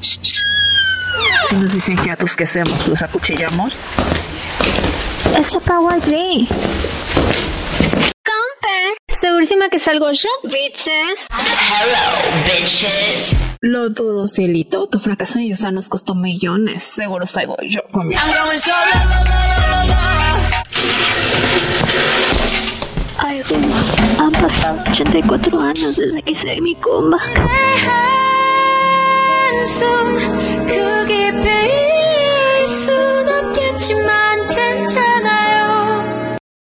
Si nos dicen hiatus, ¿qué hacemos? ¿Los acuchillamos? Es allí. Comper. Segurísima que salgo yo, bitches. Hello, bitches. Lo dudo, cielito. Tu fracaso en USA nos costó millones. Seguro salgo yo conmigo. Ay, Guma, han pasado 84 años desde que hice mi comba.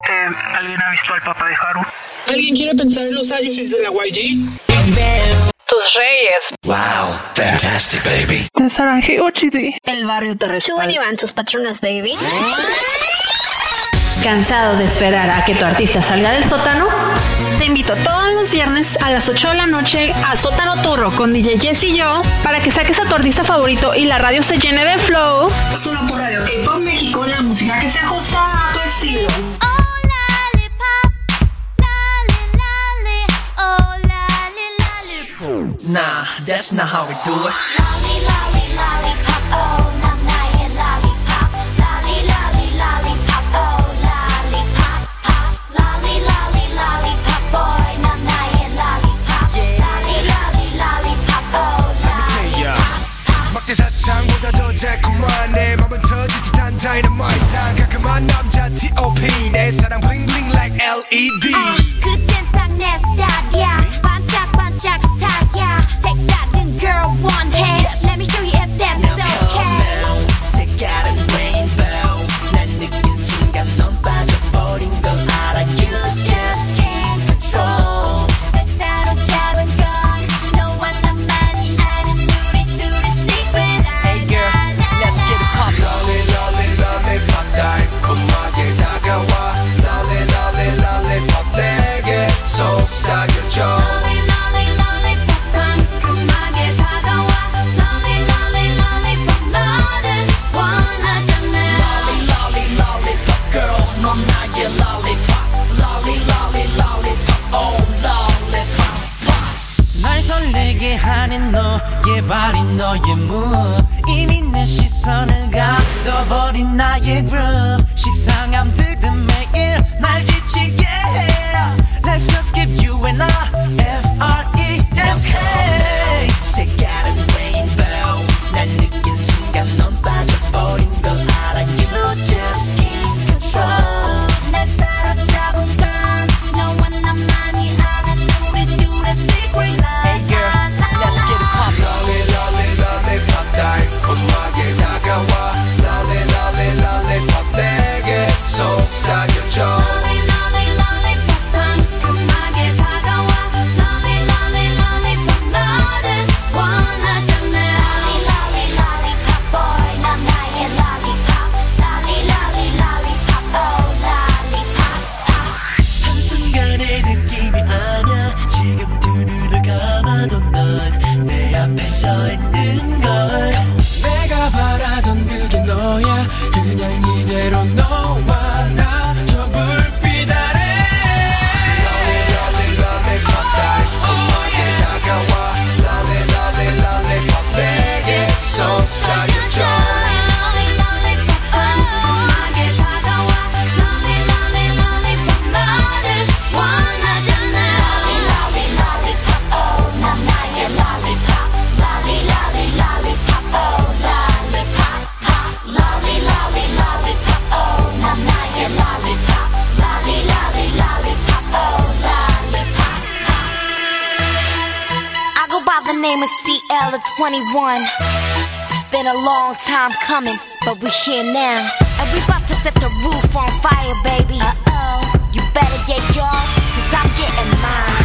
Eh, ¿Alguien ha visto al papá de Haru? ¿Alguien quiere pensar en los años de la YG? Tus reyes. Wow, fantastic, baby. De Saranji Ochidi. El barrio te Suben y van tus patronas, baby. ¿Cansado de esperar a que tu artista salga del sótano? Invito todos los viernes a las 8 de la noche a Sótano Turro con DJ Jess y yo para que saques a tu artista favorito y la radio se llene de flow. Solo por radio K-Pop México, la música que se ajusta a tu estilo. Nah, that's not how we do it. 막대 dynamite 난 깔끔한 남자 T.O.P 내 사랑 bling bling like LED 그땐 딱내 스타일이야 반짝반짝 스타일이야 색다른 girl 원해 Let me show you 발이 너의 move 이미 내 시선을 가둬버린 나의 groove 식상함들은 매일 날 지치게 해 Let's just give you and I F-R-E-S-K of 21 It's been a long time coming, but we here now. And we about to set the roof on fire, baby. Uh oh. You better get yours, cause I'm getting mine.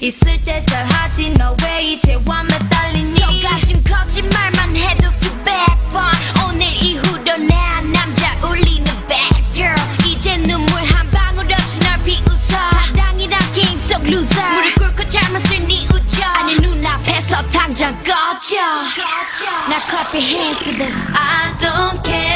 있을 때 잘하지 너 왜 이제 와 매달리니 너가 준 거짓말만 해도 수백 번 오늘 이후로 내 남자 울리는 bad girl. 이제 눈물 한 방울 없이 널 비웃어. 사랑이란 게임 속 loser. 무릎 꿇고 잘못을 니 우쳐. 아니 눈앞에서 당장 꺼져, 나 copy hands I don't care.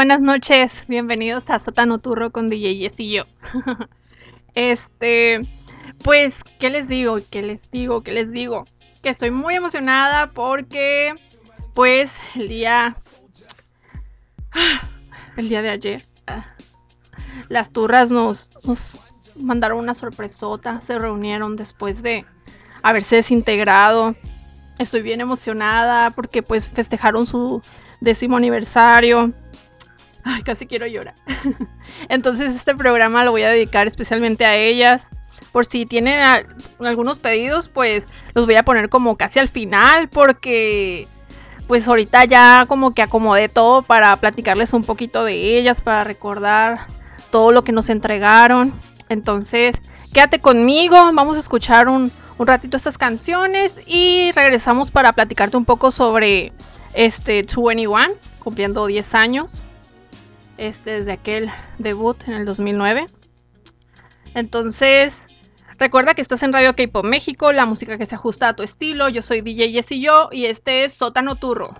buenas noches. Bienvenidos a Sótano Turro con DJ Yes y yo. este, pues, ¿qué les digo? ¿Qué les digo? ¿Qué les digo? Que estoy muy emocionada porque, pues, el día. El día de ayer. Las turras nos, nos mandaron una sorpresota. Se reunieron después de haberse desintegrado. Estoy bien emocionada porque, pues, festejaron su décimo aniversario. Ay, casi quiero llorar. Entonces este programa lo voy a dedicar especialmente a ellas. Por si tienen a, algunos pedidos, pues los voy a poner como casi al final porque pues ahorita ya como que acomodé todo para platicarles un poquito de ellas, para recordar todo lo que nos entregaron. Entonces, quédate conmigo, vamos a escuchar un, un ratito estas canciones y regresamos para platicarte un poco sobre este 21, cumpliendo 10 años este, desde aquel debut en el 2009. Entonces, recuerda que estás en Radio K-Pop México, la música que se ajusta a tu estilo. Yo soy DJ Yes y yo, y este es Sótano Turro.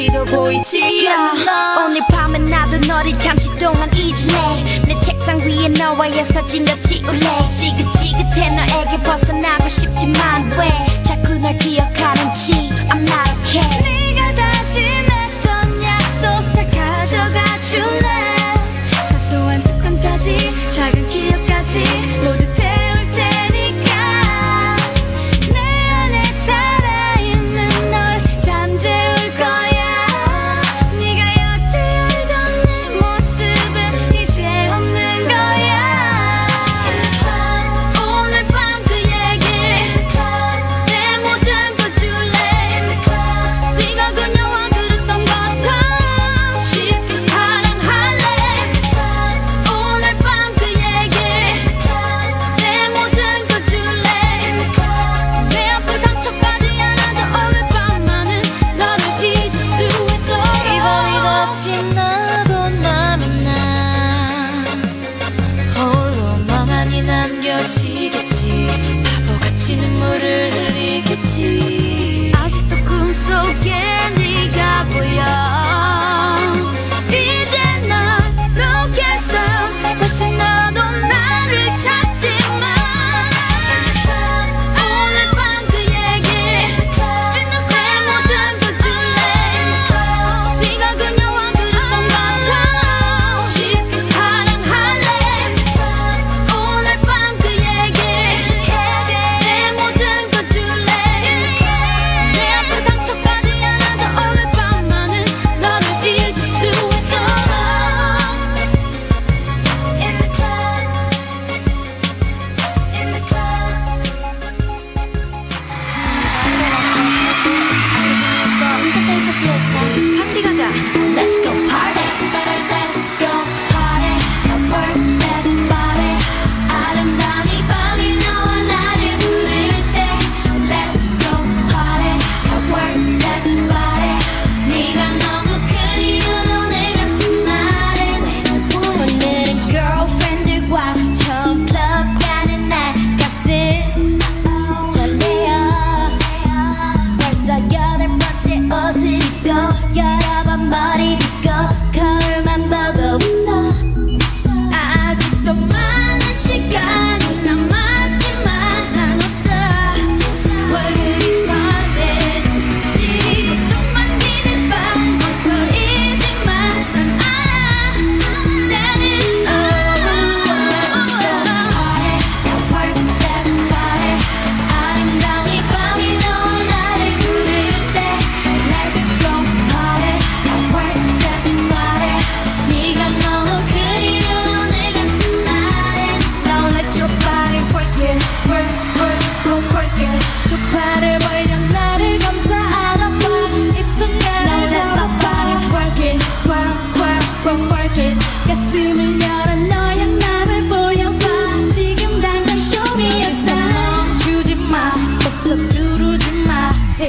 눈치도 보이지 않는 너. 오늘 밤은 나도 너를 잠시 동안 잊을래. 내 책상 위에 너와의 사진을 치울래. 지긋지긋해 너에게 벗어나고 싶지만 왜 자꾸 날 기억하는지 I'm not okay.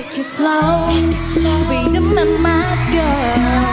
take it slow. Take it slow. Be the my, my girl.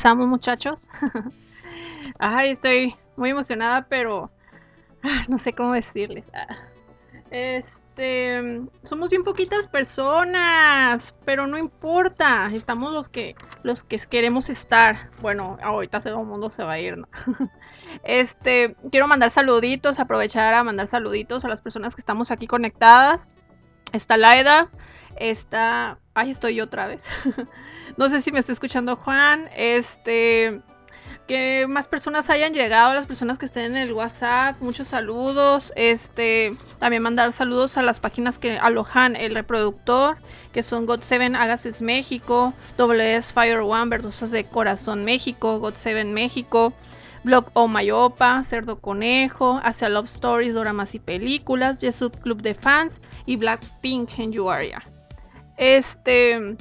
Regresamos muchachos. Ay, estoy muy emocionada, pero ah, no sé cómo decirles. Ah. Este, somos bien poquitas personas, pero no importa. Estamos los que los que queremos estar. Bueno, ahorita todo el mundo se va a ir, ¿no? Este, quiero mandar saluditos, aprovechar a mandar saluditos a las personas que estamos aquí conectadas. Está Laida, está, ay, estoy yo otra vez. no sé si me está escuchando Juan. Este, que más personas hayan llegado, las personas que estén en el WhatsApp, muchos saludos. Este, también mandar saludos a las páginas que alojan el reproductor, que son God7 Agassiz México, WS Fire One Verdosas de Corazón México, God7 México, Blog O Mayopa, Cerdo Conejo, Hacia Love Stories, Doramas y Películas, Jesús Club de Fans y Blackpink en You. Este,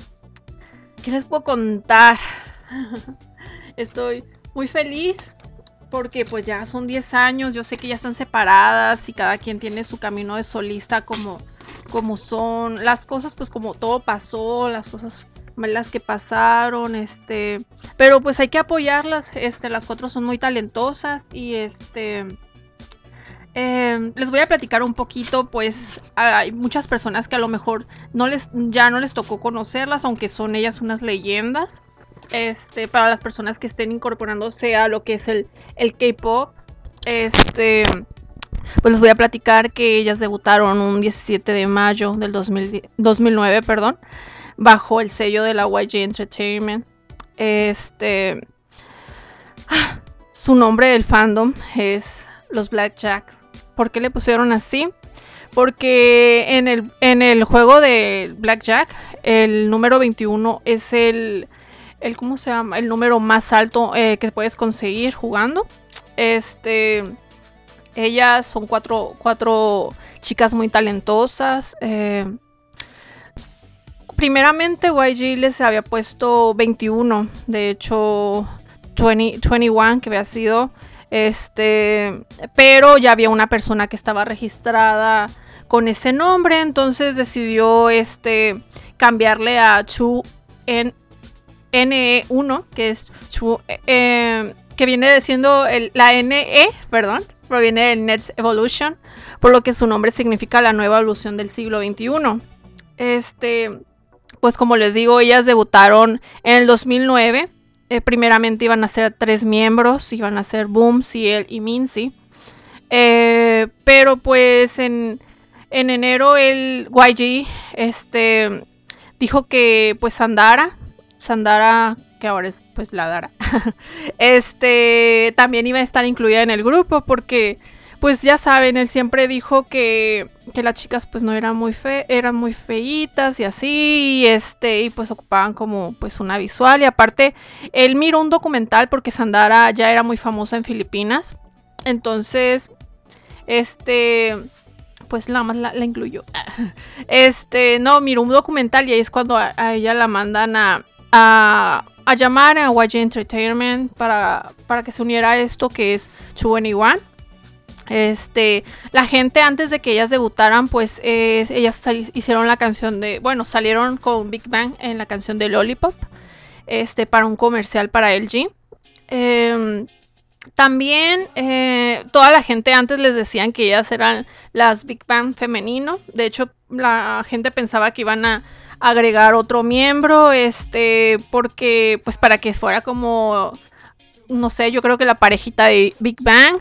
¿qué les puedo contar? Estoy muy feliz porque pues ya son 10 años, yo sé que ya están separadas y cada quien tiene su camino de solista como, como son las cosas, pues como todo pasó, las cosas malas que pasaron, este, pero pues hay que apoyarlas, este, las cuatro son muy talentosas y este... eh, les voy a platicar un poquito, pues hay muchas personas que a lo mejor no les, ya no les tocó conocerlas, aunque son ellas unas leyendas este, para las personas que estén incorporándose a lo que es el, el K-pop. Este, pues les voy a platicar que ellas debutaron un 17 de mayo del 2010 2009, perdón, bajo el sello de la YG Entertainment. Este, su nombre del fandom es los Blackjacks. ¿Por qué le pusieron así? Porque en el, en el juego de Blackjack, el número 21 es el el ¿cómo se llama? El número más alto eh, que puedes conseguir jugando. Este, ellas son cuatro, cuatro chicas muy talentosas. eh, primeramente YG les había puesto 21, de hecho 20, 21 que había sido, este, pero ya había una persona que estaba registrada con ese nombre, entonces decidió este cambiarle a Chu en NE1, que es Chu- eh, que viene siendo la NE, perdón, proviene del Next Evolution, por lo que su nombre significa la nueva evolución del siglo XXI. Este, pues como les digo, ellas debutaron en el 2009. Eh, primeramente iban a ser tres miembros, iban a ser Boom, Ciel y Minzy. Eh, pero pues en, en enero el YG este, dijo que pues Sandara, Sandara, que ahora es pues la Dara, este también iba a estar incluida en el grupo porque pues ya saben, él siempre dijo que, que las chicas pues no eran muy fe, eran muy feitas y así, y este, y pues ocupaban como pues una visual. Y aparte, él miró un documental porque Sandara ya era muy famosa en Filipinas. Entonces, este, pues nada más la, la incluyó. Este, no, miró un documental y ahí es cuando a, ella la mandan a, a, a llamar a YG Entertainment para, para que se uniera a esto que es 21. Este, la gente antes de que ellas debutaran, pues eh, ellas hicieron la canción de, bueno, salieron con Big Bang en la canción de Lollipop, este, para un comercial para LG. Em, también eh, toda la gente antes les decían que ellas eran las Big Bang femenino. De hecho, la gente pensaba que iban a agregar otro miembro, este, porque, pues para que fuera como, no sé, yo creo que la parejita de Big Bang.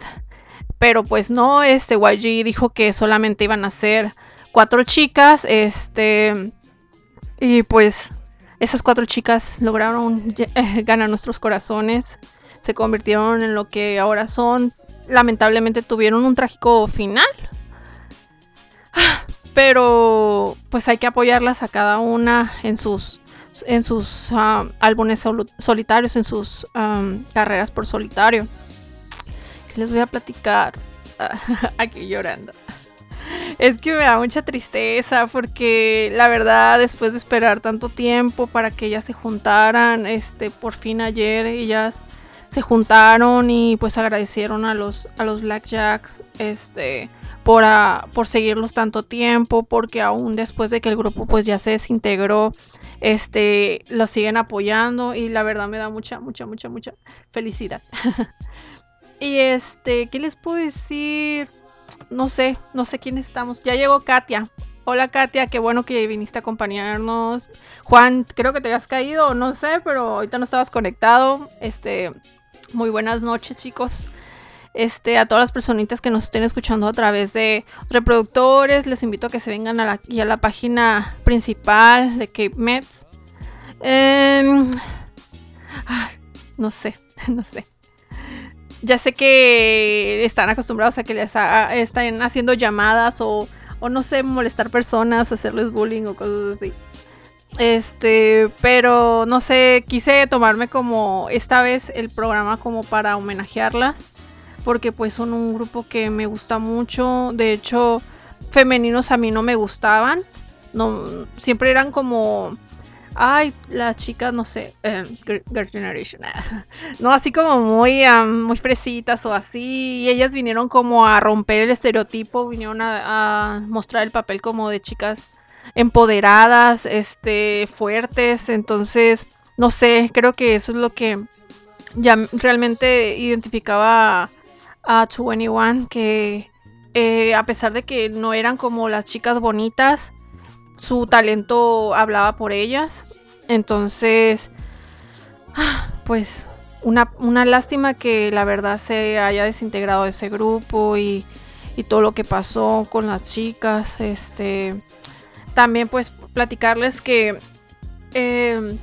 Pero pues no, este YG dijo que solamente iban a ser cuatro chicas, este, y pues esas cuatro chicas lograron ganar nuestros corazones, se convirtieron en lo que ahora son. Lamentablemente tuvieron un trágico final. Pero pues hay que apoyarlas a cada una en sus en sus um, álbumes solitarios, en sus um, carreras por solitario. ¿Qué les voy a platicar? Aquí llorando. Es que me da mucha tristeza porque la verdad después de esperar tanto tiempo para que ellas se juntaran, este, por fin ayer ellas se juntaron y pues agradecieron a los, a los Blackjacks este, por, a- por seguirlos tanto tiempo, porque aún después de que el grupo pues ya se desintegró, este, los siguen apoyando y la verdad me da mucha, mucha, mucha, mucha felicidad. y este, ¿qué les puedo decir? No sé, no sé quién estamos. Ya llegó Katia. Hola Katia, qué bueno que viniste a acompañarnos. Juan, creo que te habías caído, no sé, pero ahorita no estabas conectado. Este, muy buenas noches, chicos. Este, a todas las personitas que nos estén escuchando a través de reproductores, les invito a que se vengan a la, y a la página principal de Cape Mets. Em, no sé, no sé. Ya sé que están acostumbrados a que les ha- estén haciendo llamadas o, o no sé, molestar personas, hacerles bullying o cosas así. Este, pero no sé, quise tomarme como esta vez el programa como para homenajearlas, porque pues son un grupo que me gusta mucho. De hecho, femeninos a mí no me gustaban. No, siempre eran como, ay, las chicas, no sé, eh, Girl Girl Generation, no, así como muy, muy fresitas o así. Y ellas vinieron como a romper el estereotipo, vinieron a, mostrar el papel como de chicas empoderadas, este, fuertes. Entonces, no sé, creo que eso es lo que ya realmente identificaba a, a 21, que eh, a pesar de que no eran como las chicas bonitas, su talento hablaba por ellas. Entonces, ah, pues una, una lástima que la verdad se haya desintegrado ese grupo y, y todo lo que pasó con las chicas. Este, también pues platicarles que eh,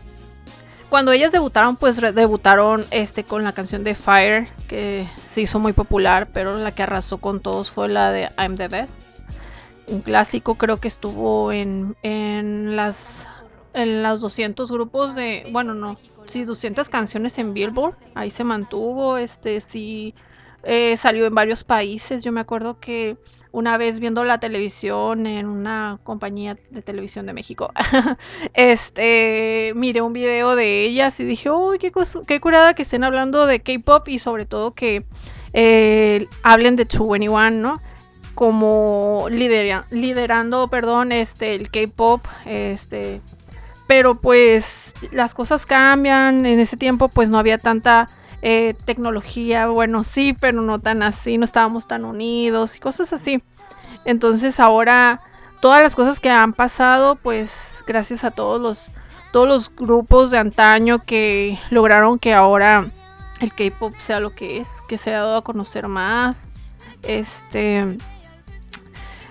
cuando ellas debutaron, pues debutaron este, con la canción de Fire, que se hizo muy popular, pero la que arrasó con todos fue la de I'm the Best. Un clásico, creo que estuvo en, en las en las 200 grupos de, bueno, no, sí, 200 canciones en Billboard, ahí se mantuvo, este, sí, eh, salió en varios países, yo me acuerdo que una vez viendo la televisión en una compañía de televisión de México, este, miré un video de ellas y dije, uy, qué, curada que estén hablando de K-pop y sobre todo que eh, hablen de 21, ¿no? Como lidera- liderando, perdón, este, el K-pop, este, pero pues las cosas cambian, en ese tiempo pues no había tanta eh, tecnología, bueno, sí, pero no tan así, no estábamos tan unidos y cosas así. Entonces ahora todas las cosas que han pasado, pues gracias a todos los todos los grupos de antaño que lograron que ahora el K-pop sea lo que es, que se ha dado a conocer más. Este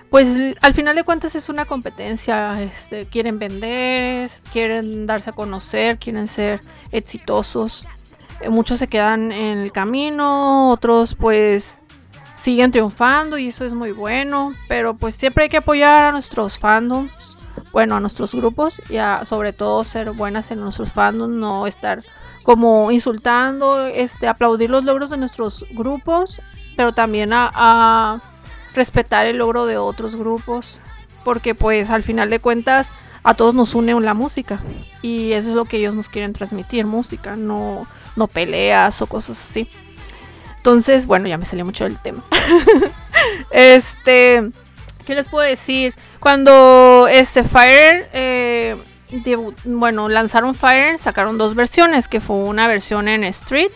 pues al final de cuentas es una competencia, este, quieren vender, quieren darse a conocer, quieren ser exitosos. Eh, muchos se quedan en el camino, otros pues siguen triunfando y eso es muy bueno, pero pues siempre hay que apoyar a nuestros fandoms, bueno, a nuestros grupos y a, sobre todo ser buenas en nuestros fandoms, no estar como insultando, este, aplaudir los logros de nuestros grupos, pero también a, a respetar el logro de otros grupos, porque pues al final de cuentas a todos nos une la música y eso es lo que ellos nos quieren transmitir, música, no, no peleas o cosas así. Entonces, bueno, ya me salió mucho del tema. este, ¿qué les puedo decir? Cuando este Fire, eh, bueno, lanzaron Fire, sacaron dos versiones, que fue una versión en Street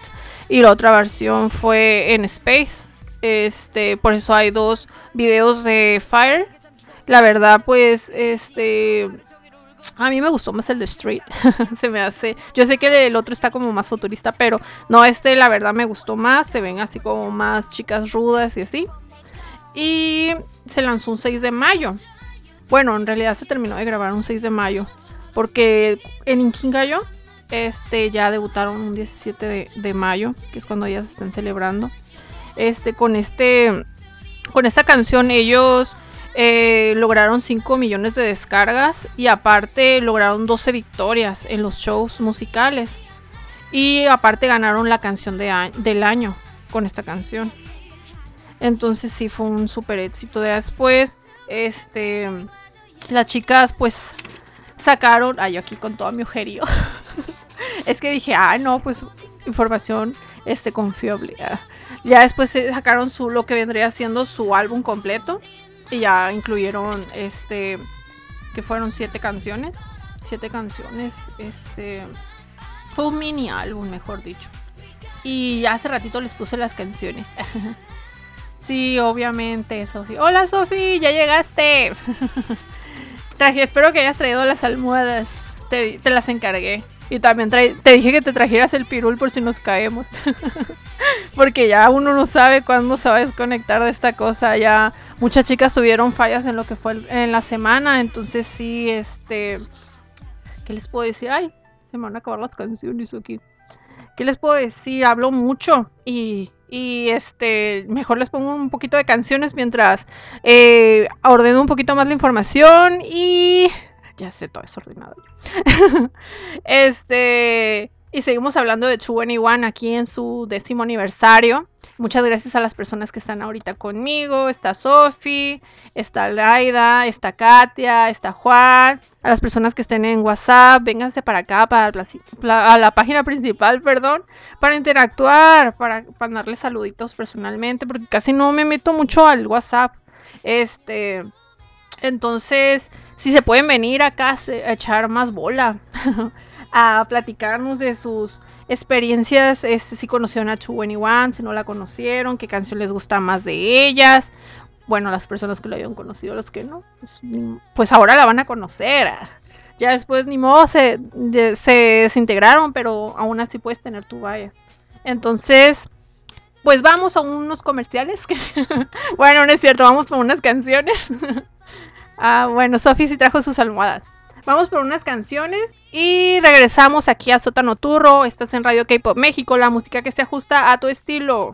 y la otra versión fue en Space. Este, por eso hay dos videos de Fire. La verdad, pues, este, a mí me gustó más el de Street. se me hace. Yo sé que el otro está como más futurista, pero no, este la verdad me gustó más. Se ven así como más chicas rudas y así. Y se lanzó un 6 de mayo. Bueno, en realidad se terminó de grabar un 6 de mayo. Porque en Inkingayo este, ya debutaron un 17 de, de mayo, que es cuando ellas están celebrando. Este, con este. Con esta canción ellos eh, lograron 5 millones de descargas y aparte lograron 12 victorias en los shows musicales. Y aparte ganaron la canción de del año con esta canción. Entonces sí fue un super éxito. Después, este, las chicas pues sacaron, ay yo aquí con todo mi ojerío. es que dije, ah no, pues información este confiable. Ya después sacaron su lo que vendría siendo su álbum completo y ya incluyeron este que fueron siete canciones, siete canciones, este fue un mini álbum, mejor dicho. Y ya hace ratito les puse las canciones. sí, obviamente, Sofi. Hola, Sofi, ya llegaste. Traje, espero que hayas traído las almohadas. Te, te las encargué. Y también te dije que te trajeras el pirul por si nos caemos. Porque ya uno no sabe cuándo se va a desconectar de esta cosa. Ya muchas chicas tuvieron fallas en lo que fue en la semana. Entonces sí, este... ¿Qué les puedo decir? Ay, se me van a acabar las canciones aquí. ¿Qué les puedo decir? Hablo mucho y, y este, mejor les pongo un poquito de canciones mientras eh, ordeno un poquito más la información y ya sé todo desordenado. yo. este, y seguimos hablando de 2NE1 aquí en su décimo aniversario. Muchas gracias a las personas que están ahorita conmigo. Está Sofi, está Laida, está Katia, está Juan. A las personas que estén en WhatsApp, vénganse para acá, para la- a la página principal, perdón, para interactuar, para, para darles saluditos personalmente, porque casi no me meto mucho al WhatsApp. Este, entonces, si se pueden venir acá a echar más bola, a platicarnos de sus experiencias, este, si conocieron a 2NE1, si no la conocieron, qué canción les gusta más de ellas. Bueno, las personas que lo hayan conocido, los que no, pues, pues ahora la van a conocer. Ya después ni modo se, de- se desintegraron, pero aún así puedes tener tu bias. Entonces, pues vamos a unos comerciales. que- bueno, no es cierto, vamos por unas canciones. ah, bueno, Sofi sí trajo sus almohadas. Vamos por unas canciones y regresamos aquí a Sótano Turro. Estás en Radio K-Pop México, la música que se ajusta a tu estilo.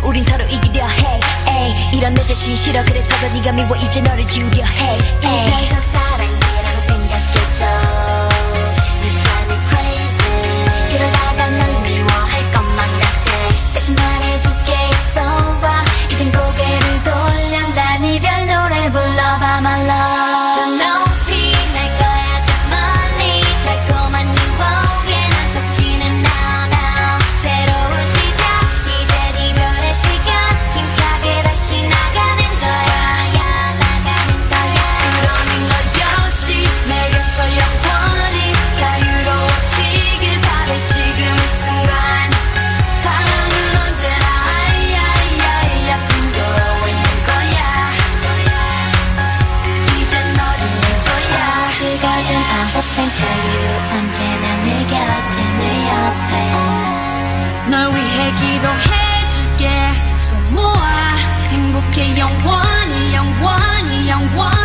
싸움에서 우린 서로 이기려 해. 에이, 이런 내 자신 싫어. 그래서 더 네가 미워. 이제 너를 지우려 해. 이걸 더 사랑이라고 생각해줘 阳光阳光阳光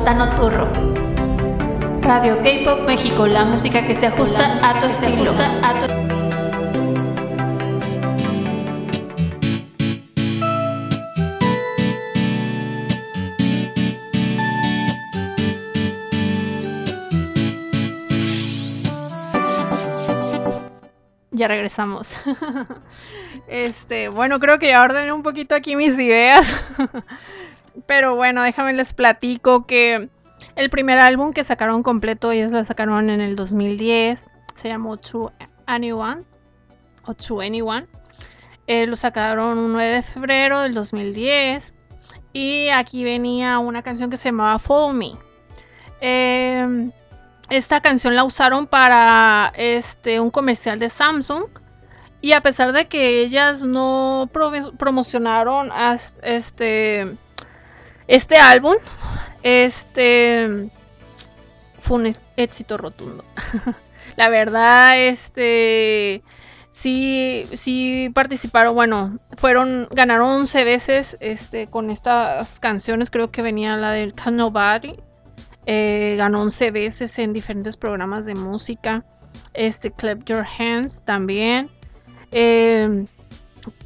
Sótano Turro. Radio K-Pop México, la música que se ajusta a tu a tu- Ya regresamos. Este, bueno, creo que ya ordené un poquito aquí mis ideas. Pero bueno, déjame les platico que el primer álbum que sacaron completo, ellos la sacaron en el 2010. Se llamó To Anyone o To Anyone. Eh, lo sacaron un 9 de febrero del 2010. Y aquí venía una canción que se llamaba Follow Me. Eh, esta canción la usaron para este, un comercial de Samsung. Y a pesar de que ellas no promocionaron as- este, este álbum, este fue un éxito rotundo. La verdad, este sí, sí participaron, bueno, fueron, ganaron 11 veces este, con estas canciones, creo que venía la del Can Nobody, eh, ganó 11 veces en diferentes programas de música, este Clap Your Hands también, eh,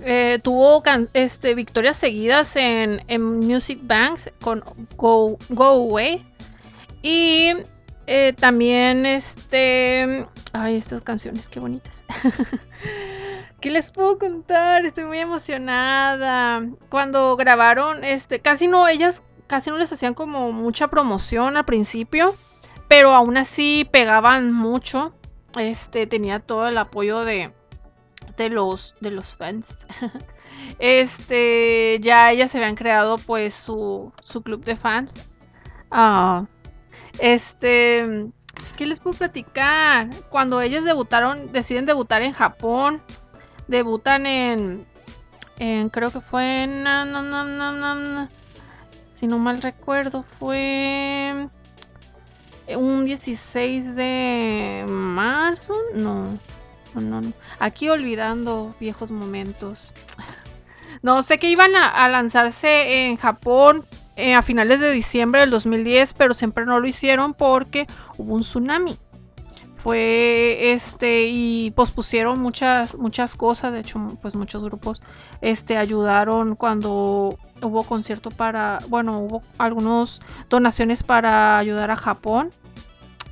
eh, tuvo este, victorias seguidas en, en Music Banks con Go, Go Away. Y eh, también este... Ay, estas canciones, qué bonitas. ¿Qué les puedo contar? Estoy muy emocionada. Cuando grabaron, este, casi no, ellas casi no les hacían como mucha promoción al principio. Pero aún así pegaban mucho. Este, tenía todo el apoyo de, de los, de los fans. Este, ya ellas se habían creado pues su, su club de fans. Ah, este, ¿qué les puedo platicar? Cuando ellas debutaron, deciden debutar en Japón, Debutan en, en creo que fue en, si no mal recuerdo, fue un 16 de marzo, no, aquí olvidando viejos momentos. No, sé que iban a, a lanzarse en Japón eh, a finales de diciembre del 2010, pero siempre no lo hicieron porque hubo un tsunami. Fue este y pospusieron muchas muchas cosas, de hecho pues muchos grupos este ayudaron cuando hubo concierto para, bueno, hubo algunas donaciones para ayudar a Japón.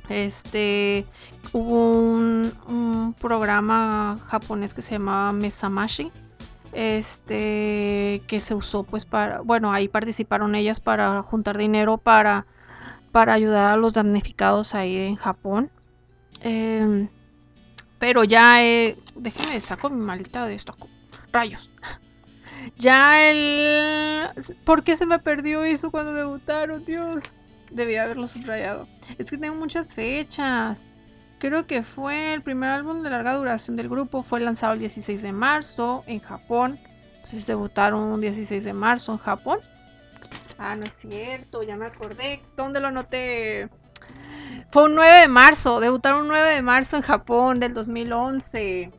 Este hubo un, programa japonés que se llamaba Mesamashi este que se usó pues para bueno ahí participaron ellas para juntar dinero para para ayudar a los damnificados ahí en Japón. Em, pero ya eh, déjenme saco mi maldita de esto rayos. Ya el ¿por qué se me perdió eso cuando debutaron Dios debía haberlo subrayado. Es que tengo muchas fechas Creo que fue el primer álbum de larga duración del grupo. Fue lanzado el 16 de marzo en Japón. Entonces debutaron un 16 de marzo en Japón. Ah, no es cierto, ya me acordé. ¿Dónde lo anoté? Fue un 9 de marzo. Debutaron un 9 de marzo en Japón del 2011.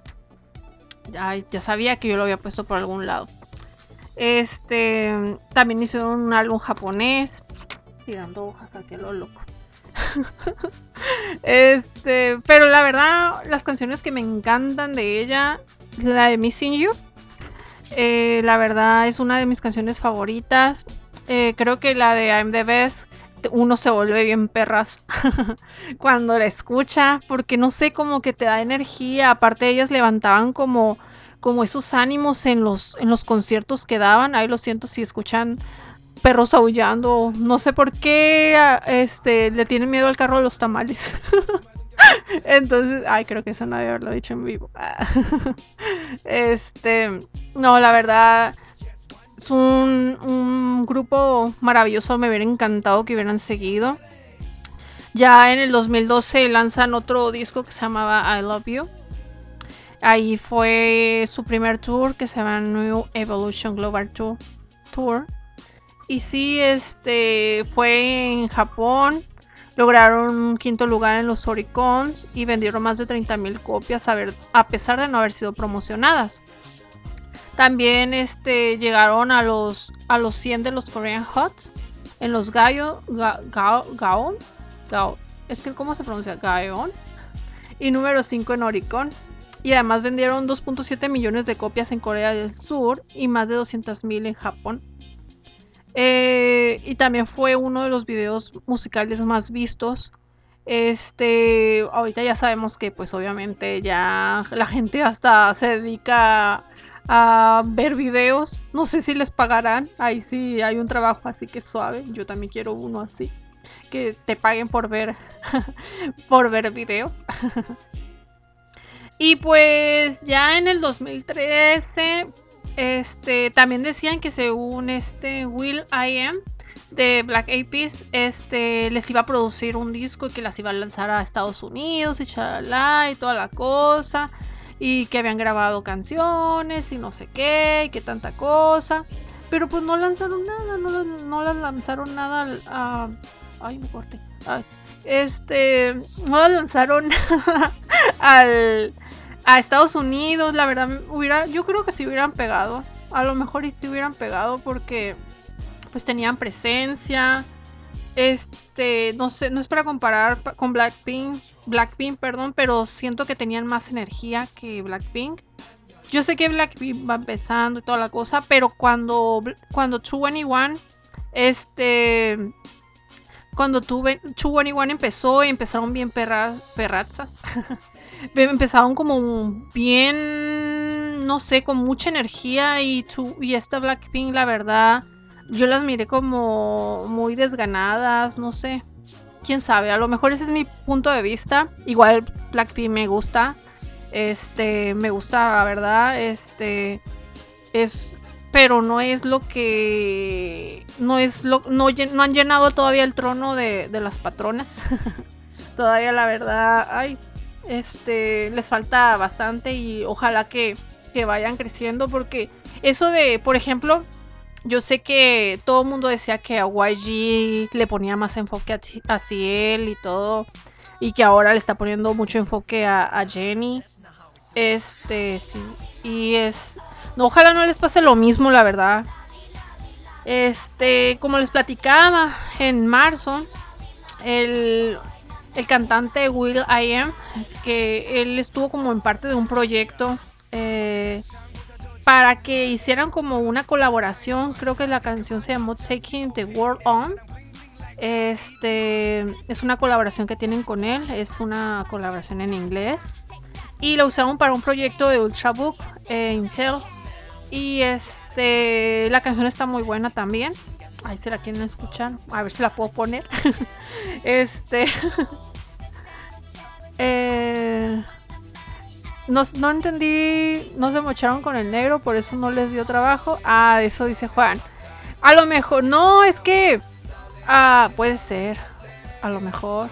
Ay, ya sabía que yo lo había puesto por algún lado. Este también hicieron un álbum japonés. Tirando hojas aquí a lo loco. este, pero la verdad, las canciones que me encantan de ella, la de Missing You, eh, la verdad es una de mis canciones favoritas. Eh, creo que la de I'm the Best, uno se vuelve bien perras cuando la escucha, porque no sé, como que te da energía. Aparte, ellas levantaban como, como esos ánimos en los, en los conciertos que daban. Ahí lo siento si escuchan perros aullando. No sé por qué este, le tienen miedo al carro de los tamales. Entonces, ay, creo que eso no debe haberlo dicho en vivo. este, no, la verdad, es un, un grupo maravilloso. Me hubiera encantado que hubieran seguido. Ya en el 2012 lanzan otro disco que se llamaba I Love You. Ahí fue su primer tour que se llama New Evolution Global Tour. tour y sí, este fue en Japón. Lograron un quinto lugar en los Oricons y vendieron más de 30.000 copias a, pesar de no haber sido promocionadas. También este, llegaron a los, a los 100 de los Korean Hots en los Gaio, ga, Gaon, Gaon, es que cómo se pronuncia Gaon y número 5 en Oricon. Y además vendieron 2.7 millones de copias en Corea del Sur y más de 200.000 en Japón. Eh, y también fue uno de los videos musicales más vistos. Este, ahorita ya sabemos que pues obviamente ya la gente hasta se dedica a ver videos. No sé si les pagarán. Ahí sí hay un trabajo así que suave. Yo también quiero uno así. Que te paguen por ver por ver videos. y pues ya en el 2013 este, también decían que según este Will I Am de Black Peas, este, les iba a producir un disco y que las iba a lanzar a Estados Unidos y chalala y toda la cosa. Y que habían grabado canciones y no sé qué, y que tanta cosa. Pero pues no lanzaron nada, no, no lanzaron nada. Ay, me corté. este, no lanzaron al a Estados Unidos, la verdad, hubiera, yo creo que si hubieran pegado. A lo mejor si hubieran pegado porque pues tenían presencia. Este, no sé, no es para comparar con Blackpink, Blackpink, perdón, pero siento que tenían más energía que Blackpink. Yo sé que Blackpink va empezando y toda la cosa, pero cuando cuando True Anyone este cuando tuve True Anyone empezó y empezaron bien perra, perrazas. empezaron como bien, no sé, con mucha energía y, y esta Blackpink, la verdad, yo las miré como muy desganadas, no sé. Quién sabe, a lo mejor ese es mi punto de vista. Igual Blackpink me gusta. Este, me gusta, la verdad. Este, es, pero no es lo que, no es lo, no, no han llenado todavía el trono de, de las patronas. todavía, la verdad, ay, este, les falta bastante y ojalá que, que vayan creciendo porque eso de, por ejemplo, yo sé que todo el mundo decía que a YG le ponía más enfoque a, Ciel y todo y que ahora le está poniendo mucho enfoque a, a Jenny. Este, sí. Y es. No, ojalá no les pase lo mismo, la verdad. Este, como les platicaba en marzo, el, el cantante Will I Am, que él estuvo como en parte de un proyecto eh, para que hicieran como una colaboración. Creo que la canción se llamó Taking the World On. Este es una colaboración que tienen con él, es una colaboración en inglés y la usaron para un proyecto de Ultrabook eh, Intel y este la canción está muy buena también. Ahí se la quieren escuchar, a ver si la puedo poner. este eh, no, no entendí, no se mocharon con el negro, por eso no les dio trabajo. Ah, eso dice Juan. A lo mejor, no, es que Ah, puede ser. A lo mejor.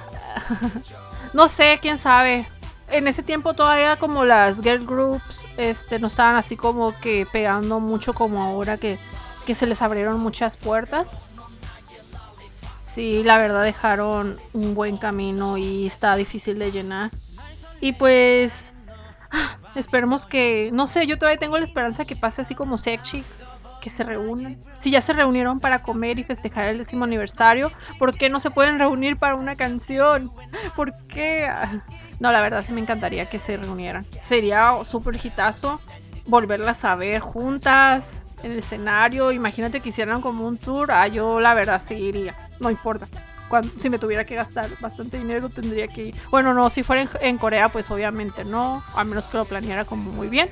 no sé, quién sabe. En ese tiempo todavía como las girl groups este, no estaban así como que pegando mucho como ahora que, que se les abrieron muchas puertas. Sí, la verdad dejaron un buen camino y está difícil de llenar. Y pues ah, esperemos que, no sé, yo todavía tengo la esperanza que pase así como Sex Chicks, que se reúnan. Si ya se reunieron para comer y festejar el décimo aniversario, ¿por qué no se pueden reunir para una canción? ¿Por qué? No, la verdad sí me encantaría que se reunieran. Sería súper hitazo volverlas a ver juntas en el escenario. Imagínate que hicieran como un tour. Ah, yo la verdad sí iría. No importa. Si me tuviera que gastar bastante dinero, tendría que ir. Bueno, no, si fuera en, Corea, pues obviamente no. A menos que lo planeara como muy bien.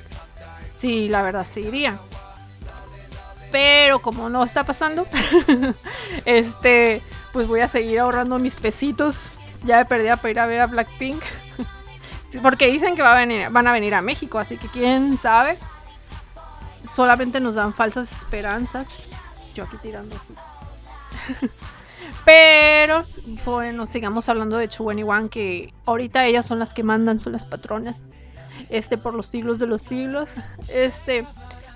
Sí, la verdad sí iría. Pero como no está pasando, este, pues voy a seguir ahorrando mis pesitos. Ya me perdí para ir a ver a Blackpink. Porque dicen que va a venir, van a venir a México, así que quién sabe. Solamente nos dan falsas esperanzas. Yo aquí tirando. Pero bueno, sigamos hablando de One que ahorita ellas son las que mandan, son las patronas. Este, por los siglos de los siglos. Este,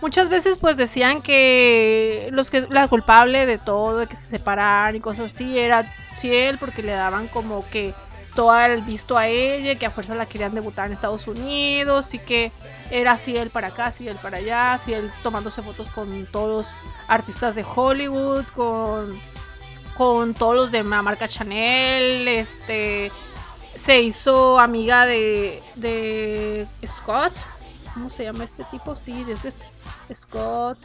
muchas veces pues decían que los que la culpable de todo, de que se separaran y cosas así, era Ciel porque le daban como que todo el visto a ella, que a fuerza la querían debutar en Estados Unidos y que era Ciel para acá, Ciel para allá, Ciel tomándose fotos con todos los artistas de Hollywood, con, con todos los de la marca Chanel, este se hizo amiga de, de Scott. ¿Cómo se llama este tipo? Sí, de Scott.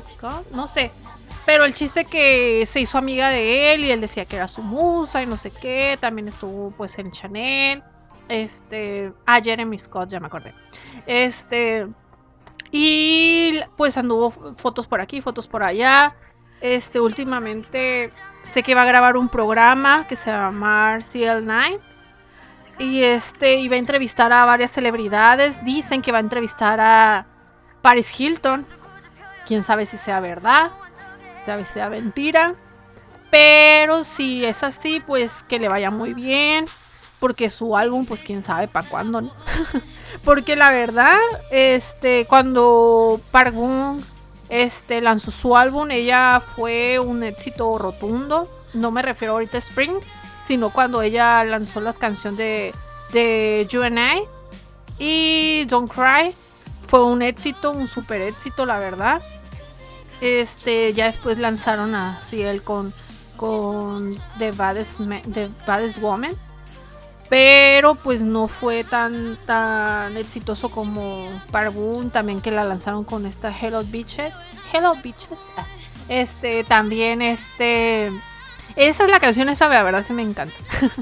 Scott, no sé. Pero el chiste que se hizo amiga de él y él decía que era su musa y no sé qué. También estuvo pues en Chanel. Este. Ah, Jeremy Scott, ya me acordé. Este. Y pues anduvo fotos por aquí, fotos por allá. Este, últimamente sé que va a grabar un programa que se llama CL9. Y este iba a entrevistar a varias celebridades. Dicen que va a entrevistar a Paris Hilton. Quién sabe si sea verdad, sea mentira. Pero si es así, pues que le vaya muy bien. Porque su álbum, pues quién sabe para cuándo, porque la verdad, este, cuando Pargun este, lanzó su álbum, ella fue un éxito rotundo. No me refiero ahorita a Spring, sino cuando ella lanzó las canciones de, de UNA y Don't Cry. Fue un éxito, un super éxito, la verdad. Este, ya después lanzaron a Ciel con, con The, Baddest, The Baddest Woman. Pero pues no fue tan, tan exitoso como Parboon, también que la lanzaron con esta Hello Bitches. Hello Bitches. Ah, Este, también este... Esa es la canción, esa la verdad se me encanta.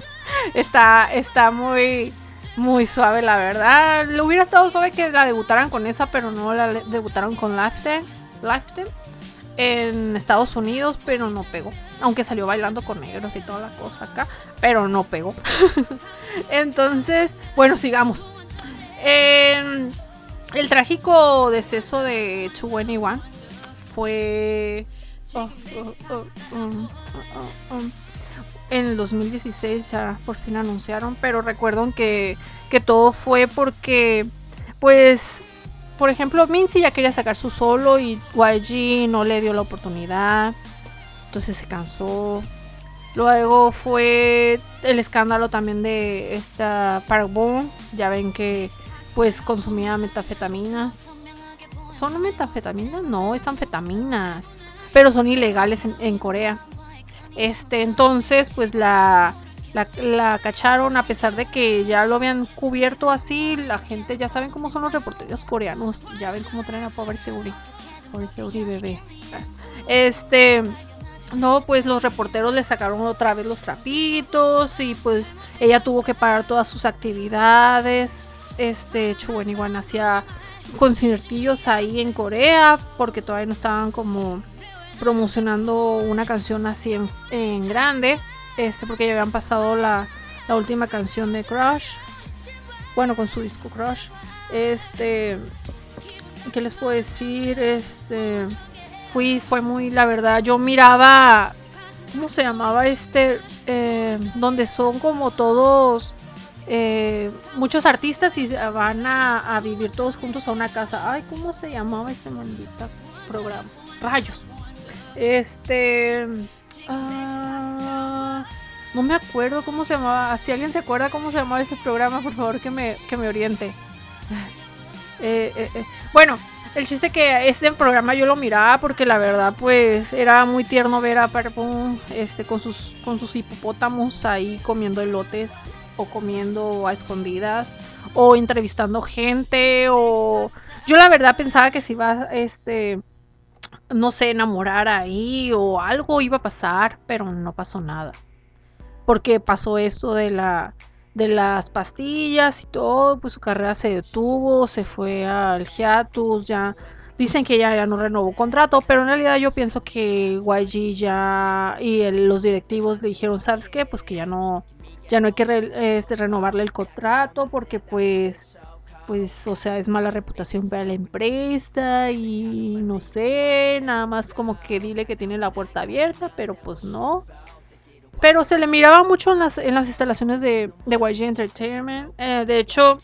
está, está muy, muy suave, la verdad. Le hubiera estado suave que la debutaran con esa, pero no la debutaron con Lifestyle. Lifestyle en Estados Unidos, pero no pegó. Aunque salió bailando con negros y toda la cosa acá, pero no pegó. Entonces, bueno, sigamos. En el trágico deceso de 2NE1 fue oh, oh, oh, um, oh, um, en el 2016 ya por fin anunciaron, pero recuerdo que, que todo fue porque pues por ejemplo, Minzy ya quería sacar su solo y YG no le dio la oportunidad. Entonces se cansó. Luego fue el escándalo también de esta Park Bom. Ya ven que pues consumía metafetaminas. ¿Son metafetaminas? No, es anfetaminas. Pero son ilegales en, en Corea. Este, entonces, pues la, la, cacharon a pesar de que ya lo habían cubierto así. La gente ya saben cómo son los reporteros coreanos. Ya ven cómo traen a Pobre Seguri. Pobre Seguri bebé. Este. No, pues los reporteros le sacaron otra vez los trapitos y pues ella tuvo que parar todas sus actividades. Este, Chuwen igual hacía conciertillos ahí en Corea porque todavía no estaban como promocionando una canción así en grande. Este, porque ya habían pasado la, la última canción de Crush. Bueno, con su disco Crush. Este, ¿qué les puedo decir? Este, fui, fue muy, la verdad, yo miraba, ¿cómo se llamaba este? Eh, donde son como todos, eh, muchos artistas y van a, vivir todos juntos a una casa. Ay, ¿cómo se llamaba ese maldito programa? Rayos. Este... Uh, no me acuerdo cómo se llamaba. Si alguien se acuerda cómo se llamaba ese programa, por favor que me, que me oriente. Eh, eh, eh. Bueno, el chiste que este programa yo lo miraba porque la verdad pues era muy tierno ver a Parpon este, con, sus, con sus hipopótamos ahí comiendo elotes o comiendo a escondidas o entrevistando gente o yo la verdad pensaba que se iba este no sé enamorar ahí o algo iba a pasar pero no pasó nada porque pasó esto de la de las pastillas y todo, pues su carrera se detuvo, se fue al hiatus, ya dicen que ya, ya no renovó contrato, pero en realidad yo pienso que YG ya y los directivos le dijeron, ¿sabes qué? Pues que ya no ya no hay que este, renovarle el contrato porque pues pues o sea, es mala reputación para la empresa y no sé, nada más como que dile que tiene la puerta abierta, pero pues no. Pero se le miraba mucho en las, en las instalaciones de, de YG Entertainment. Eh, de hecho,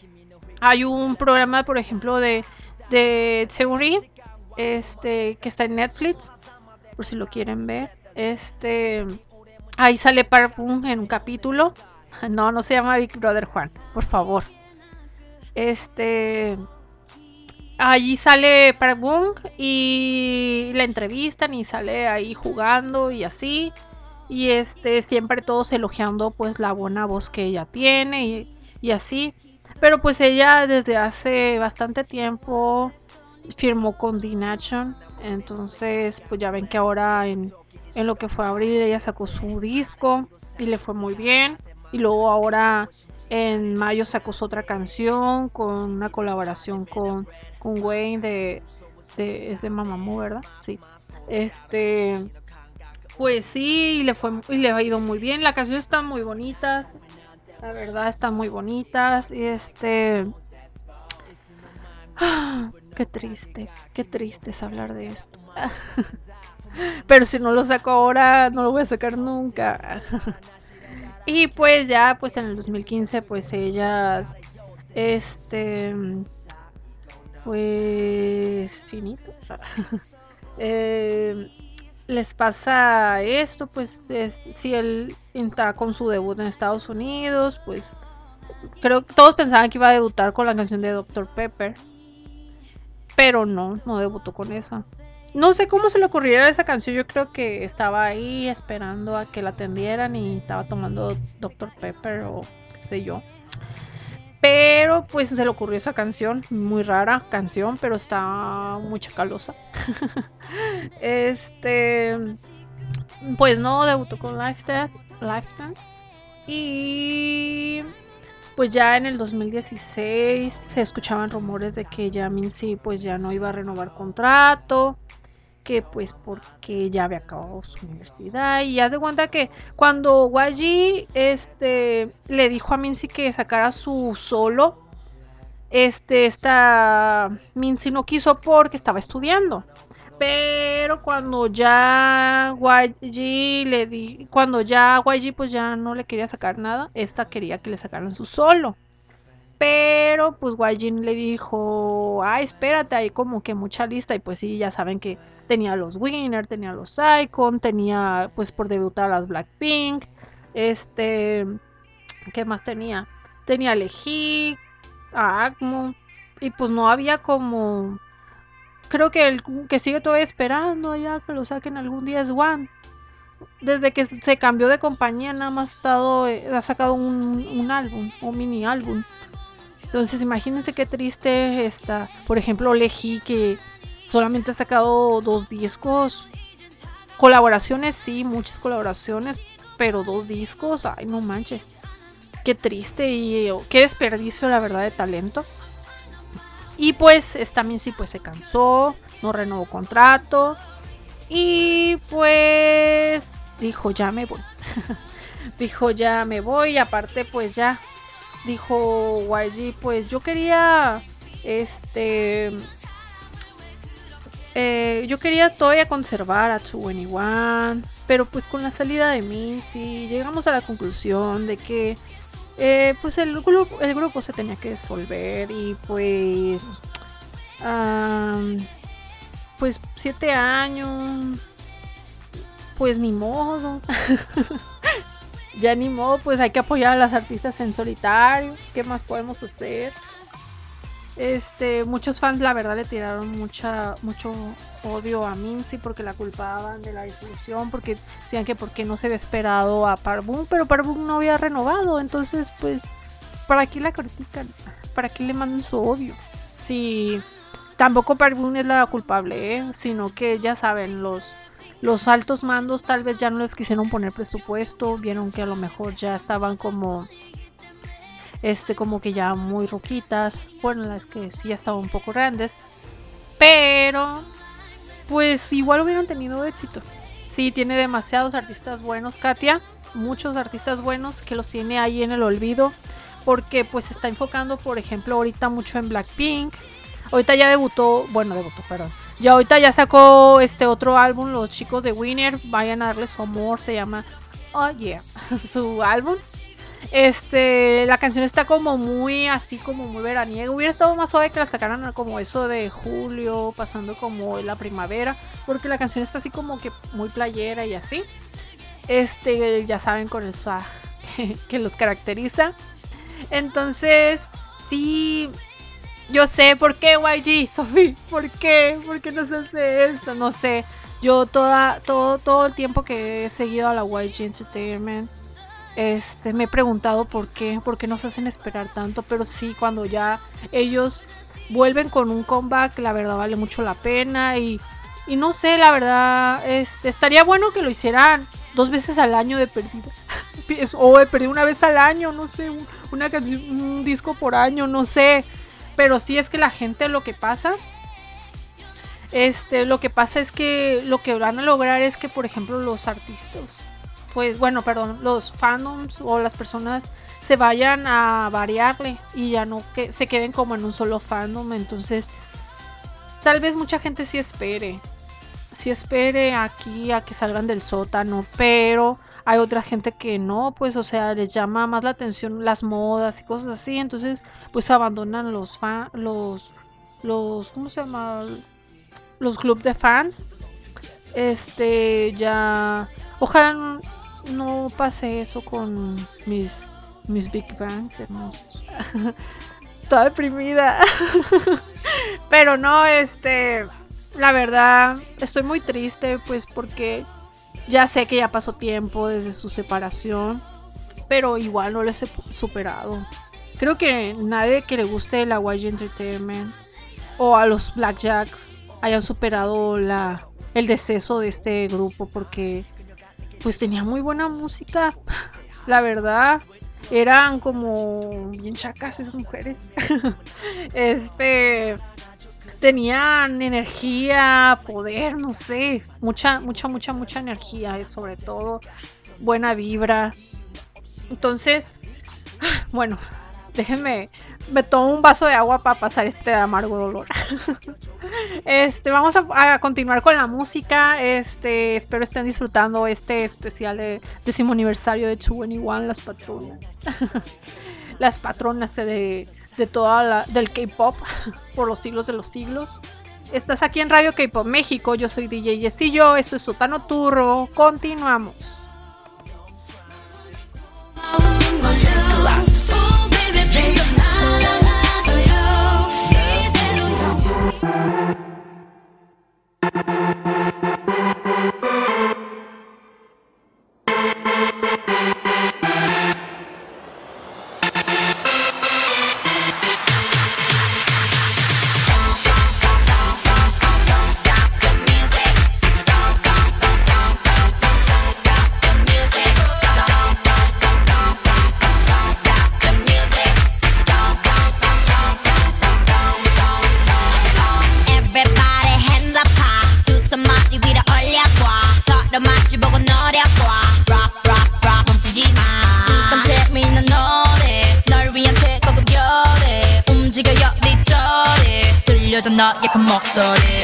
hay un programa, por ejemplo, de, de Seuri, este, que está en Netflix, por si lo quieren ver. Este, ahí sale Park en un capítulo. No, no se llama Big Brother Juan, por favor. Este, allí sale Park y la entrevistan y sale ahí jugando y así. Y este siempre todos elogiando pues la buena voz que ella tiene y, y, así. Pero pues ella desde hace bastante tiempo firmó con D Nation entonces pues ya ven que ahora en, en lo que fue abril ella sacó su disco y le fue muy bien. Y luego ahora en mayo sacó su otra canción con una colaboración con, con Wayne de, es de Mamamoo verdad sí este pues sí, le fue y le ha ido muy bien. La canción está muy bonitas. La verdad están muy bonitas. Este. Ah, qué triste, qué triste es hablar de esto. Pero si no lo saco ahora, no lo voy a sacar nunca. y pues ya, pues en el 2015, pues ellas. Este. Pues. Finito. eh, les pasa esto, pues es, si él está con su debut en Estados Unidos, pues creo que todos pensaban que iba a debutar con la canción de Dr. Pepper. Pero no, no debutó con esa. No sé cómo se le ocurriera esa canción. Yo creo que estaba ahí esperando a que la atendieran y estaba tomando Dr. Pepper o qué sé yo. Pero pues se le ocurrió esa canción, muy rara canción, pero está muy chacalosa. este, pues no, debutó con Lifetime. Y pues ya en el 2016 se escuchaban rumores de que ya Minzy pues ya no iba a renovar contrato que pues porque ya había acabado su universidad. Y ya de cuenta que cuando Waji este le dijo a Minzy que sacara su solo este esta Minzy no quiso porque estaba estudiando. Pero cuando ya YG le di cuando ya pues ya no le quería sacar nada esta quería que le sacaran su solo Pero pues Wajin le dijo, ah, espérate, hay como que mucha lista. Y pues sí, ya saben que tenía los Winner, tenía los Icon, tenía pues por debutar a las Blackpink. Este, ¿qué más tenía? Tenía a Leji, a Agmo. Y pues no había como... Creo que el que sigue todavía esperando ya que lo saquen algún día es One. Desde que se cambió de compañía nada más ha, estado, eh, ha sacado un, un álbum, un mini álbum. Entonces imagínense qué triste está. Por ejemplo, Leji que solamente ha sacado dos discos. Colaboraciones, sí, muchas colaboraciones, pero dos discos, ay, no manches. Qué triste y oh, qué desperdicio, la verdad, de talento. Y pues también sí, pues se cansó, no renovó contrato. Y pues dijo, ya me voy. dijo, ya me voy. aparte, pues ya. Dijo YG, pues yo quería. Este. eh, yo quería todavía conservar a 2NE1. Pero pues con la salida de Missy. Llegamos a la conclusión de que. eh, pues el grupo, el grupo se tenía que disolver. Y pues. pues siete años. Pues ni modo. ya ni modo, pues hay que apoyar a las artistas en solitario. ¿Qué más podemos hacer? Este, muchos fans la verdad le tiraron mucha, mucho odio a Minzy porque la culpaban de la disolución, porque decían que porque no se había esperado a Parboom, pero Parboom no había renovado, entonces pues, ¿para qué la critican? ¿Para qué le mandan su odio? Si tampoco Parboom es la culpable, ¿eh? sino que ya saben, los, los altos mandos tal vez ya no les quisieron poner presupuesto, vieron que a lo mejor ya estaban como este como que ya muy roquitas, bueno, las que sí estaban un poco grandes, pero pues igual hubieran tenido éxito. Sí, tiene demasiados artistas buenos, Katia, muchos artistas buenos que los tiene ahí en el olvido, porque pues se está enfocando, por ejemplo, ahorita mucho en Blackpink. Ahorita ya debutó, bueno, debutó, perdón. Ya ahorita ya sacó este otro álbum, los chicos de Winner, vayan a darle su amor, se llama Oh Yeah, su álbum. Este, la canción está como muy así, como muy veraniega. Hubiera estado más suave que la sacaran como eso de julio, pasando como la primavera, porque la canción está así como que muy playera y así. Este, ya saben, con el swag que los caracteriza. Entonces, sí, yo sé por qué YG, Sophie, ¿por qué? ¿Por qué no se hace esto? No sé. Yo toda, todo, todo el tiempo que he seguido a la YG Entertainment, este, me he preguntado por qué, por qué nos hacen esperar tanto, pero sí, cuando ya ellos vuelven con un comeback, la verdad vale mucho la pena y, y no sé, la verdad, este, estaría bueno que lo hicieran dos veces al año de perdido. o de perdido una vez al año, no sé, un- una canción, un disco por año, no sé. Pero sí es que la gente lo que pasa. Este, lo que pasa es que lo que van a lograr es que, por ejemplo, los artistas, pues bueno, perdón, los fandoms o las personas se vayan a variarle y ya no que se queden como en un solo fandom. Entonces, tal vez mucha gente sí espere. Sí espere aquí a que salgan del sótano, pero hay otra gente que no, pues, o sea, les llama más la atención las modas y cosas así, entonces, pues abandonan los fa- los los ¿cómo se llama? los clubs de fans. Este, ya ojalá no, no pase eso con mis mis Big Bangs hermosos. Toda deprimida. Pero no, este, la verdad, estoy muy triste, pues porque ya sé que ya pasó tiempo desde su separación, pero igual no les he superado. Creo que nadie que le guste la YG Entertainment o a los Blackjacks hayan superado la, el deceso de este grupo porque pues tenía muy buena música. La verdad, eran como bien chacas esas mujeres. este tenían energía, poder, no sé, mucha, mucha, mucha, mucha energía, y sobre todo buena vibra. Entonces, bueno, déjenme, me tomo un vaso de agua para pasar este amargo dolor. Este, vamos a, continuar con la música. Este, espero estén disfrutando este especial de décimo aniversario de 2NE1, las patronas. las patronas de, de toda la, del K-pop por los siglos de los siglos. Estás aquí en Radio K-pop México, yo soy DJ Yesillo, eso es Sotano Turbo, continuamos. 넌 너의 그 목소리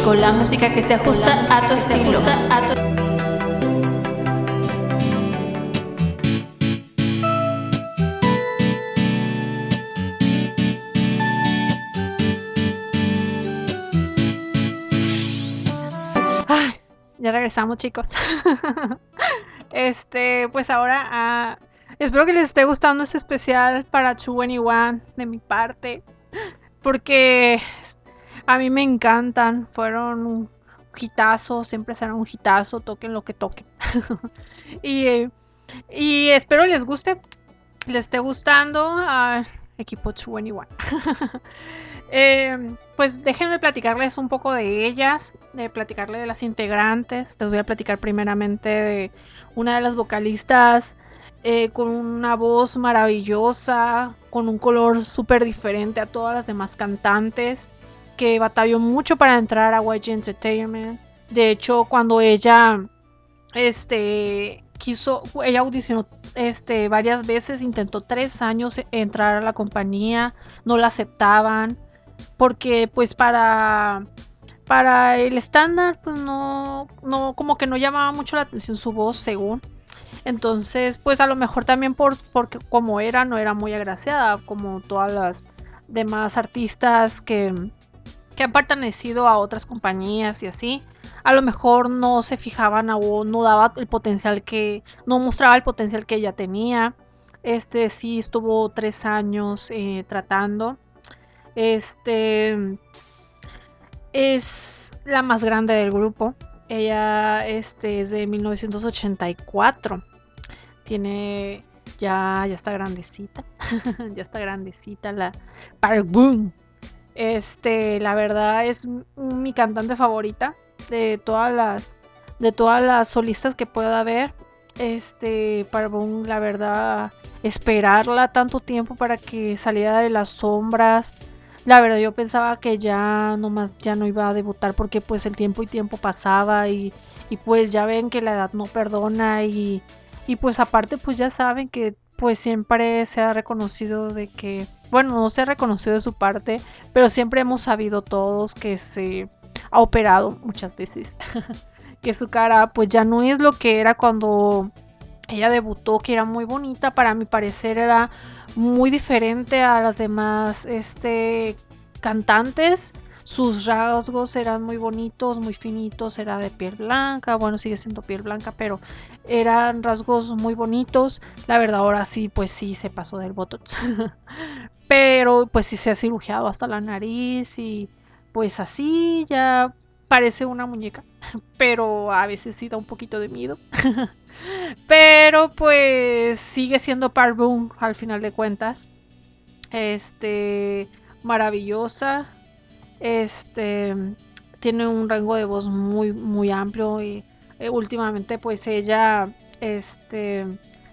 México, la música que se ajusta a tu estilo. a tu... Ya regresamos, chicos. este, pues ahora ah, espero que les esté gustando este especial para 2NE1 de mi parte. Porque a mí me encantan. Fueron un hitazo, siempre serán un hitazo, toquen lo que toquen. y, y espero les guste, les esté gustando al equipo 2NE1. Eh, pues déjenme platicarles un poco de ellas, de platicarles de las integrantes. Les voy a platicar primeramente de una de las vocalistas eh, con una voz maravillosa, con un color súper diferente a todas las demás cantantes, que batalló mucho para entrar a YG Entertainment. De hecho, cuando ella este quiso, ella audicionó este varias veces, intentó tres años entrar a la compañía, no la aceptaban porque pues para para el estándar pues no no como que no llamaba mucho la atención su voz según entonces pues a lo mejor también por porque como era no era muy agraciada como todas las demás artistas que que han pertenecido a otras compañías y así a lo mejor no se fijaban o no daba el potencial que no mostraba el potencial que ella tenía este sí estuvo tres años eh, tratando este es la más grande del grupo. Ella este, es de 1984. Tiene ya ya está grandecita. ya está grandecita la Park Boom. Este, la verdad es mi cantante favorita de todas las de todas las solistas que pueda haber. Este, Park Boom, la verdad, esperarla tanto tiempo para que saliera de las sombras la verdad yo pensaba que ya nomás ya no iba a debutar porque pues el tiempo y tiempo pasaba y, y pues ya ven que la edad no perdona y, y pues aparte pues ya saben que pues siempre se ha reconocido de que, bueno, no se ha reconocido de su parte, pero siempre hemos sabido todos que se ha operado muchas veces. que su cara pues ya no es lo que era cuando ella debutó, que era muy bonita, para mi parecer era muy diferente a las demás este, cantantes. Sus rasgos eran muy bonitos, muy finitos, era de piel blanca, bueno, sigue siendo piel blanca, pero eran rasgos muy bonitos. La verdad, ahora sí, pues sí, se pasó del botox. pero pues sí se ha cirugiado hasta la nariz y pues así ya parece una muñeca, pero a veces sí da un poquito de miedo. Pero pues sigue siendo Parboom al final de cuentas. Este, maravillosa. Este, tiene un rango de voz muy, muy amplio y eh, últimamente pues ella, este,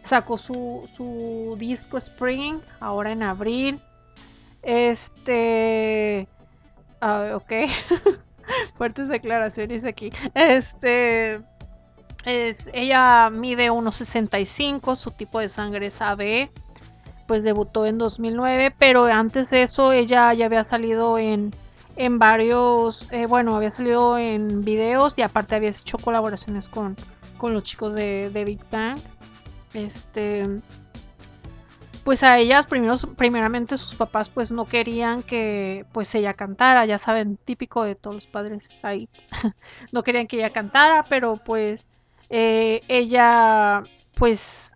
sacó su, su disco Spring ahora en abril. Este, uh, ok, fuertes declaraciones aquí. Este, es, ella mide 1,65, su tipo de sangre es AB, pues debutó en 2009, pero antes de eso ella ya había salido en, en varios, eh, bueno, había salido en videos y aparte había hecho colaboraciones con, con los chicos de, de Big Bang. Este, pues a ellas primeros, primeramente sus papás pues no querían que pues ella cantara, ya saben, típico de todos los padres ahí. no querían que ella cantara, pero pues eh, ella pues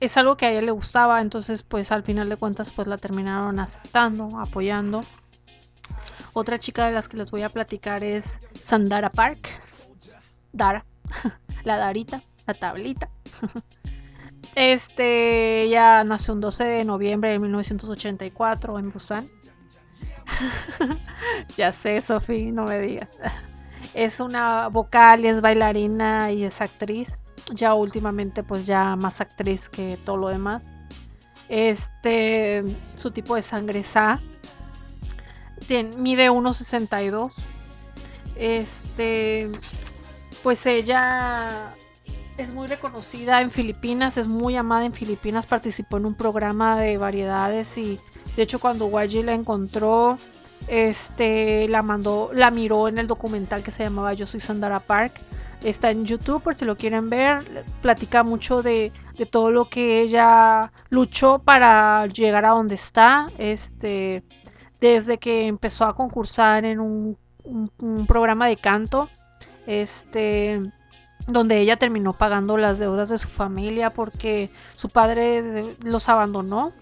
es algo que a ella le gustaba, entonces pues al final de cuentas pues la terminaron aceptando, apoyando. Otra chica de las que les voy a platicar es Sandara Park. Dara, la Darita, la tablita. Este, ella nació un 12 de noviembre de 1984 en Busan. ya sé, Sofi, no me digas. Es una vocal es bailarina y es actriz. Ya últimamente pues ya más actriz que todo lo demás. Este, su tipo de sangre es A. mide 1.62. Este, pues ella es muy reconocida en Filipinas, es muy amada en Filipinas, participó en un programa de variedades y de hecho cuando YG la encontró, este la mandó, la miró en el documental que se llamaba Yo soy Sandara Park. Está en YouTube por si lo quieren ver. Platica mucho de, de todo lo que ella luchó para llegar a donde está. Este, desde que empezó a concursar en un, programa de canto. Este, donde ella terminó pagando las deudas de su familia porque su padre los abandonó.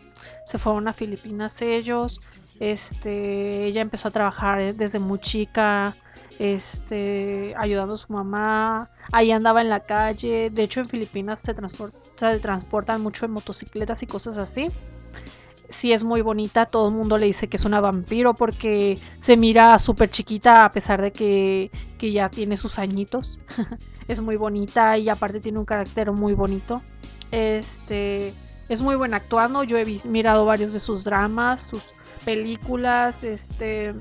Se fueron a Filipinas ellos. Este, ella empezó a trabajar desde muy chica, este, ayudando a su mamá. Ahí andaba en la calle. De hecho, en Filipinas se transportan mucho en motocicletas y cosas así. Sí es muy bonita, todo el mundo le dice que es una vampiro porque se mira súper chiquita a pesar de que, que ya tiene sus añitos. es muy bonita y aparte tiene un carácter muy bonito. Este es muy buena actuando. Yo he mirado varios de sus dramas, sus películas. Este,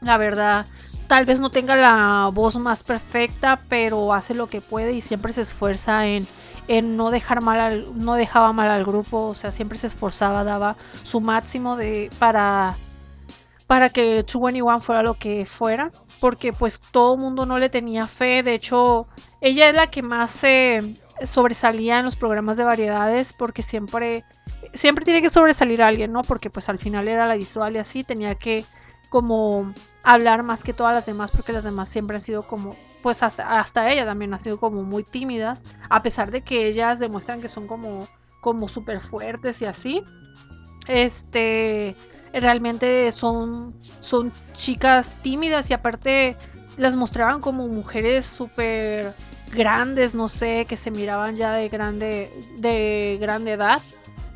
la verdad, tal vez no tenga la voz más perfecta, pero hace lo que puede y siempre se esfuerza en, en no dejar mal al, no dejaba mal al grupo. O sea, siempre se esforzaba, daba su máximo de para para que 2NE1 fuera lo que fuera, porque pues todo el mundo no le tenía fe, de hecho ella es la que más se sobresalía en los programas de variedades porque siempre siempre tiene que sobresalir a alguien, ¿no? Porque pues al final era la visual y así tenía que como hablar más que todas las demás porque las demás siempre han sido como pues hasta, hasta ella también ha sido como muy tímidas, a pesar de que ellas demuestran que son como como súper fuertes y así. Este realmente son, son chicas tímidas y aparte las mostraban como mujeres súper grandes, no sé, que se miraban ya de grande, de grande edad.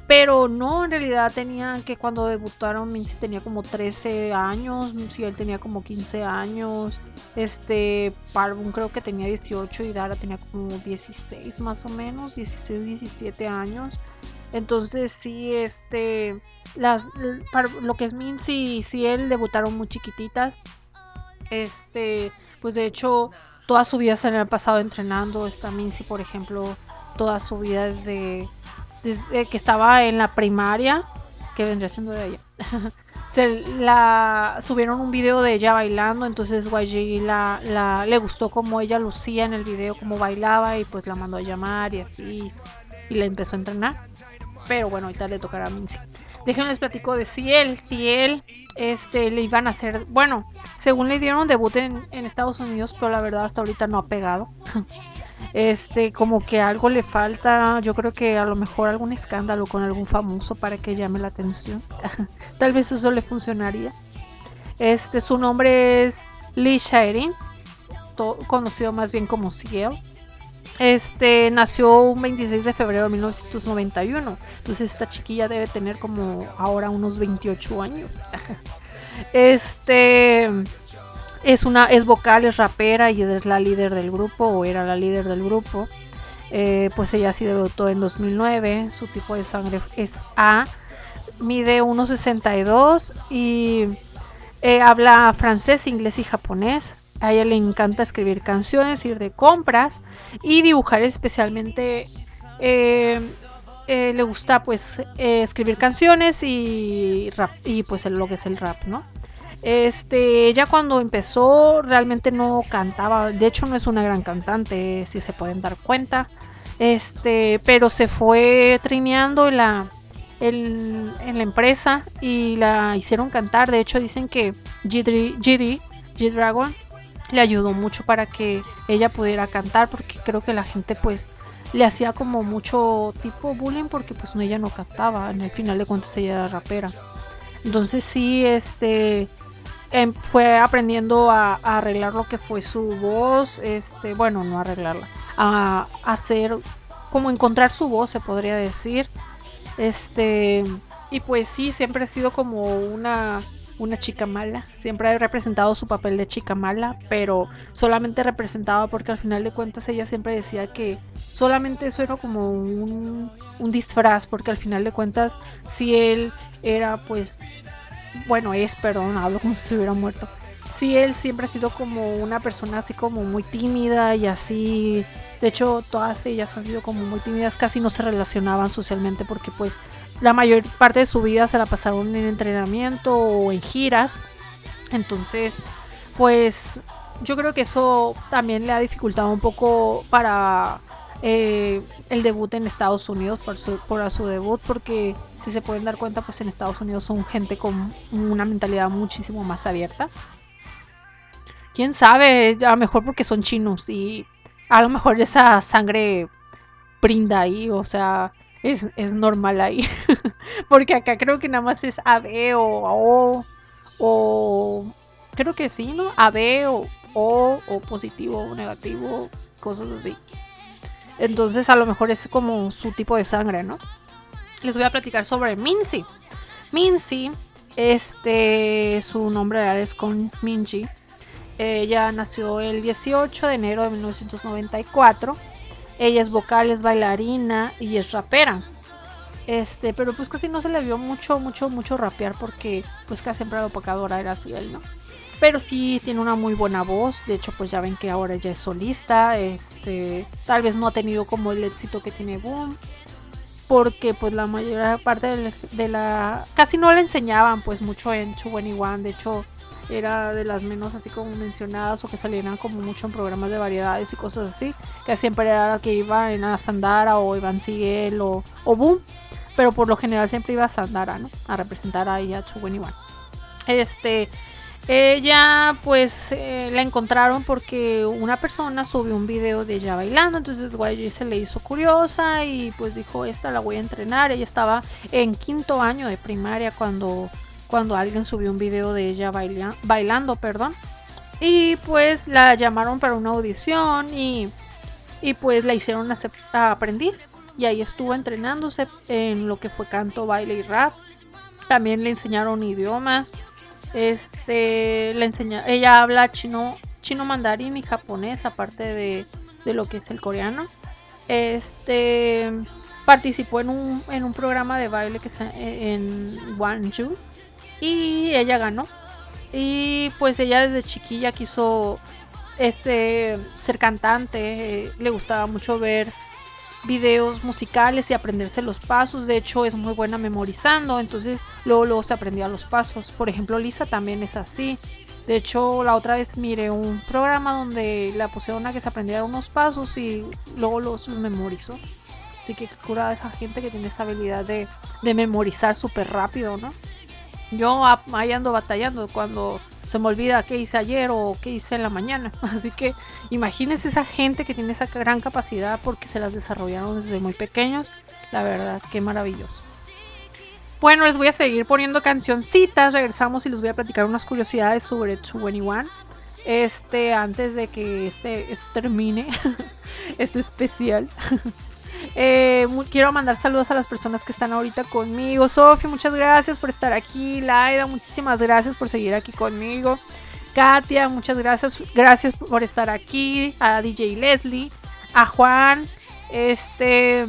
Pero no, en realidad tenían que cuando debutaron Minzy tenía como 13 años, si él tenía como 15 años, este Parvun creo que tenía 18 y Dara tenía como 16 más o menos, 16, 17 años. Entonces sí, este, las, lo que es Minzy y Ciel debutaron muy chiquititas. Este, pues de hecho, toda su vida se le ha pasado entrenando. Esta Minzy, por ejemplo, toda su vida desde, desde que estaba en la primaria, que vendría siendo de ella. se la subieron un video de ella bailando, entonces YG la, la, le gustó como ella lucía en el video, como bailaba y pues la mandó a llamar y así y la empezó a entrenar. Pero bueno, ahorita le tocará a Minzy. Déjenme les platico de Ciel. Ciel, este, le iban a hacer, bueno, según le dieron debut en, en Estados Unidos, pero la verdad hasta ahorita no ha pegado. Este, como que algo le falta, yo creo que a lo mejor algún escándalo con algún famoso para que llame la atención. Tal vez eso le funcionaría. Este, su nombre es Lee Shaerin, conocido más bien como Ciel. Este nació un 26 de febrero de 1991. Entonces esta chiquilla debe tener como ahora unos 28 años. Este es una es vocal, es rapera y es la líder del grupo o era la líder del grupo. Eh, pues ella sí debutó en 2009. Su tipo de sangre es A. Mide 1.62 y eh, habla francés, inglés y japonés. A ella le encanta escribir canciones, ir de compras y dibujar especialmente. eh, eh, le gusta pues escribir canciones y rap y pues lo que es el rap, ¿no? Este, ella cuando empezó realmente no cantaba, de hecho no es una gran cantante, si se pueden dar cuenta. Este, pero se fue trineando en la en, la empresa y la hicieron cantar. De hecho dicen que GD, GD G-Dragon le ayudó mucho para que ella pudiera cantar porque creo que la gente pues le hacía como mucho tipo bullying porque pues ella no cantaba, en el final de cuentas ella era rapera. Entonces sí, este em, fue aprendiendo a, arreglar lo que fue su voz, este, bueno, no arreglarla, a hacer como encontrar su voz, se podría decir. Este, y pues sí, siempre ha sido como una una chica mala. Siempre ha representado su papel de chica mala, pero solamente representaba porque al final de cuentas ella siempre decía que solamente eso era como un, un disfraz, porque al final de cuentas si él era pues, bueno, es, perdón, hablo como si se hubiera muerto. sí, él siempre ha sido como una persona así como muy tímida y así. De hecho, todas ellas han sido como muy tímidas, casi no se relacionaban socialmente porque pues la mayor parte de su vida se la pasaron en entrenamiento o en giras. Entonces, pues yo creo que eso también le ha dificultado un poco para eh, el debut en Estados Unidos, por su, por su debut, porque si se pueden dar cuenta, pues en Estados Unidos son gente con una mentalidad muchísimo más abierta. Quién sabe, a lo mejor porque son chinos y a lo mejor esa sangre brinda ahí, o sea, es, es normal ahí. porque acá creo que nada más es AB o O, o creo que sí, ¿no? AB o O, o positivo o negativo, cosas así. Entonces a lo mejor es como su tipo de sangre, ¿no? Les voy a platicar sobre Minzy. Minzy, este, su nombre real es con Minji. Ella nació el 18 de enero de 1994. Ella es vocal, es bailarina y es rapera. Este, pero pues casi no se le vio mucho, mucho, mucho rapear porque pues casi siempre la opacadora era así ¿no? Pero sí tiene una muy buena voz. De hecho, pues ya ven que ahora ella es solista. Este, tal vez no ha tenido como el éxito que tiene Boom. Porque pues la mayor parte de, de la... Casi no le enseñaban pues mucho en 2NE1. De hecho, era de las menos así como mencionadas o que salieran como mucho en programas de variedades y cosas así. Que siempre era la que iba en a Sandara o Iván Siguel o, o Boom. Pero por lo general siempre iba a Sandara, ¿no? A representar ahí a 2NE1. Este... Ella pues eh, la encontraron porque una persona subió un video de ella bailando, entonces YG se le hizo curiosa y pues dijo, esta la voy a entrenar. Ella estaba en quinto año de primaria cuando, cuando alguien subió un video de ella baila, bailando, perdón. Y pues la llamaron para una audición y, y pues la hicieron a aprendiz. Y ahí estuvo entrenándose en lo que fue canto, baile y rap. También le enseñaron idiomas. Este, le enseña, ella habla chino, chino mandarín y japonés, aparte de, de lo que es el coreano. Este, participó en un, en un programa de baile que en Gwangju y ella ganó. Y pues ella desde chiquilla quiso este ser cantante, le gustaba mucho ver videos musicales y aprenderse los pasos. De hecho, es muy buena memorizando. Entonces, luego, luego se aprendía los pasos. Por ejemplo, Lisa también es así. De hecho, la otra vez miré un programa donde la pusieron a que se aprendiera unos pasos y luego los, memorizó. Así que cura esa gente que tiene esa habilidad de, de memorizar súper rápido, ¿no? Yo ahí ando batallando cuando se me olvida qué hice ayer o qué hice en la mañana. Así que imagínense esa gente que tiene esa gran capacidad porque se las desarrollaron desde muy pequeños. La verdad, qué maravilloso. Bueno, les voy a seguir poniendo cancioncitas. Regresamos y les voy a platicar unas curiosidades sobre 2NE1. Este, antes de que este, esto termine, este especial. Eh, quiero mandar saludos a las personas que están ahorita conmigo. Sofía, muchas gracias por estar aquí. Laida, muchísimas gracias por seguir aquí conmigo. Katia, muchas gracias. Gracias por estar aquí. A DJ Leslie. A Juan. Este.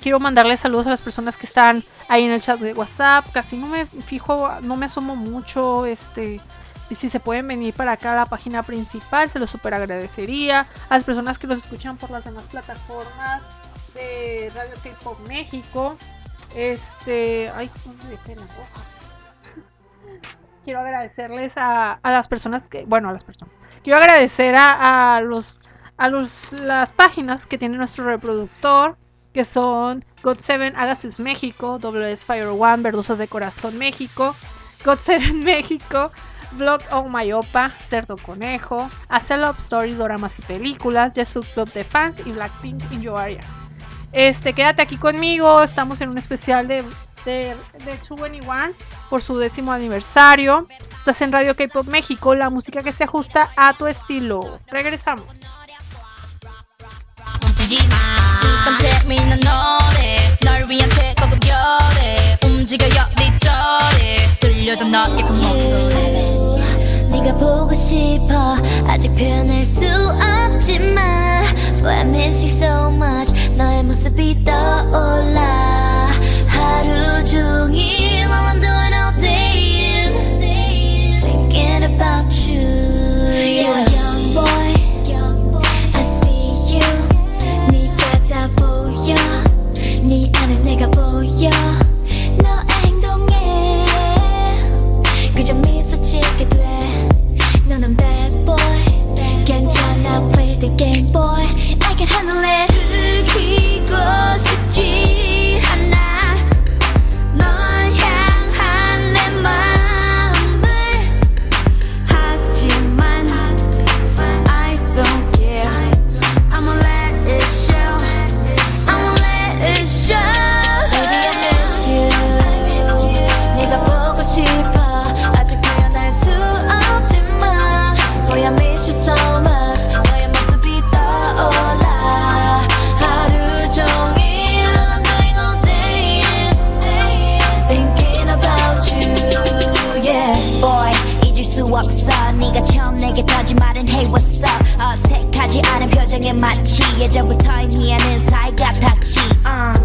Quiero mandarle saludos a las personas que están ahí en el chat de WhatsApp. Casi no me fijo, no me asomo mucho. Este. Y si se pueden venir para acá a la página principal, se lo super agradecería. A las personas que nos escuchan por las demás plataformas, de Radio K-Pop México. Este. Ay, dejé la Quiero agradecerles a, a, las personas que. Bueno, a las personas. Quiero agradecer a, a los. A los, las páginas que tiene nuestro reproductor. Que son God7 Agassiz México, WS Fire One, Verdosas de Corazón México, God7 México, Vlog Oh My Opa, Cerdo Conejo, Hacer Love Stories, Doramas y Películas, Jesu Club de Fans y Blackpink in Your Area. Este, quédate aquí conmigo. Estamos en un especial de, de, de 2NE1 por su décimo aniversario. Estás en Radio K-Pop México, la música que se ajusta a tu estilo. Regresamos. 네가 보고 싶어 아직 표현할 수 없지만 But I miss you so much be 떠올라 하루 all I'm doing all day in thinking about you You're a young boy I see you 네가 다 보여 네 안에 내가 보여 너 행동해 그저 미소 짓게 돼. 너는 play the game 예전부터 의미하는 사이가 닥치 uh.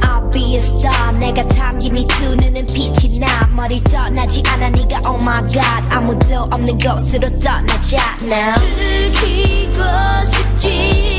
I'll be a star. 내가 담긴 이두 눈은 빛이 나 머리 떠나지 않아. 네가 oh my god. 아무도 없는 곳으로 떠나자 now 들키고 싶지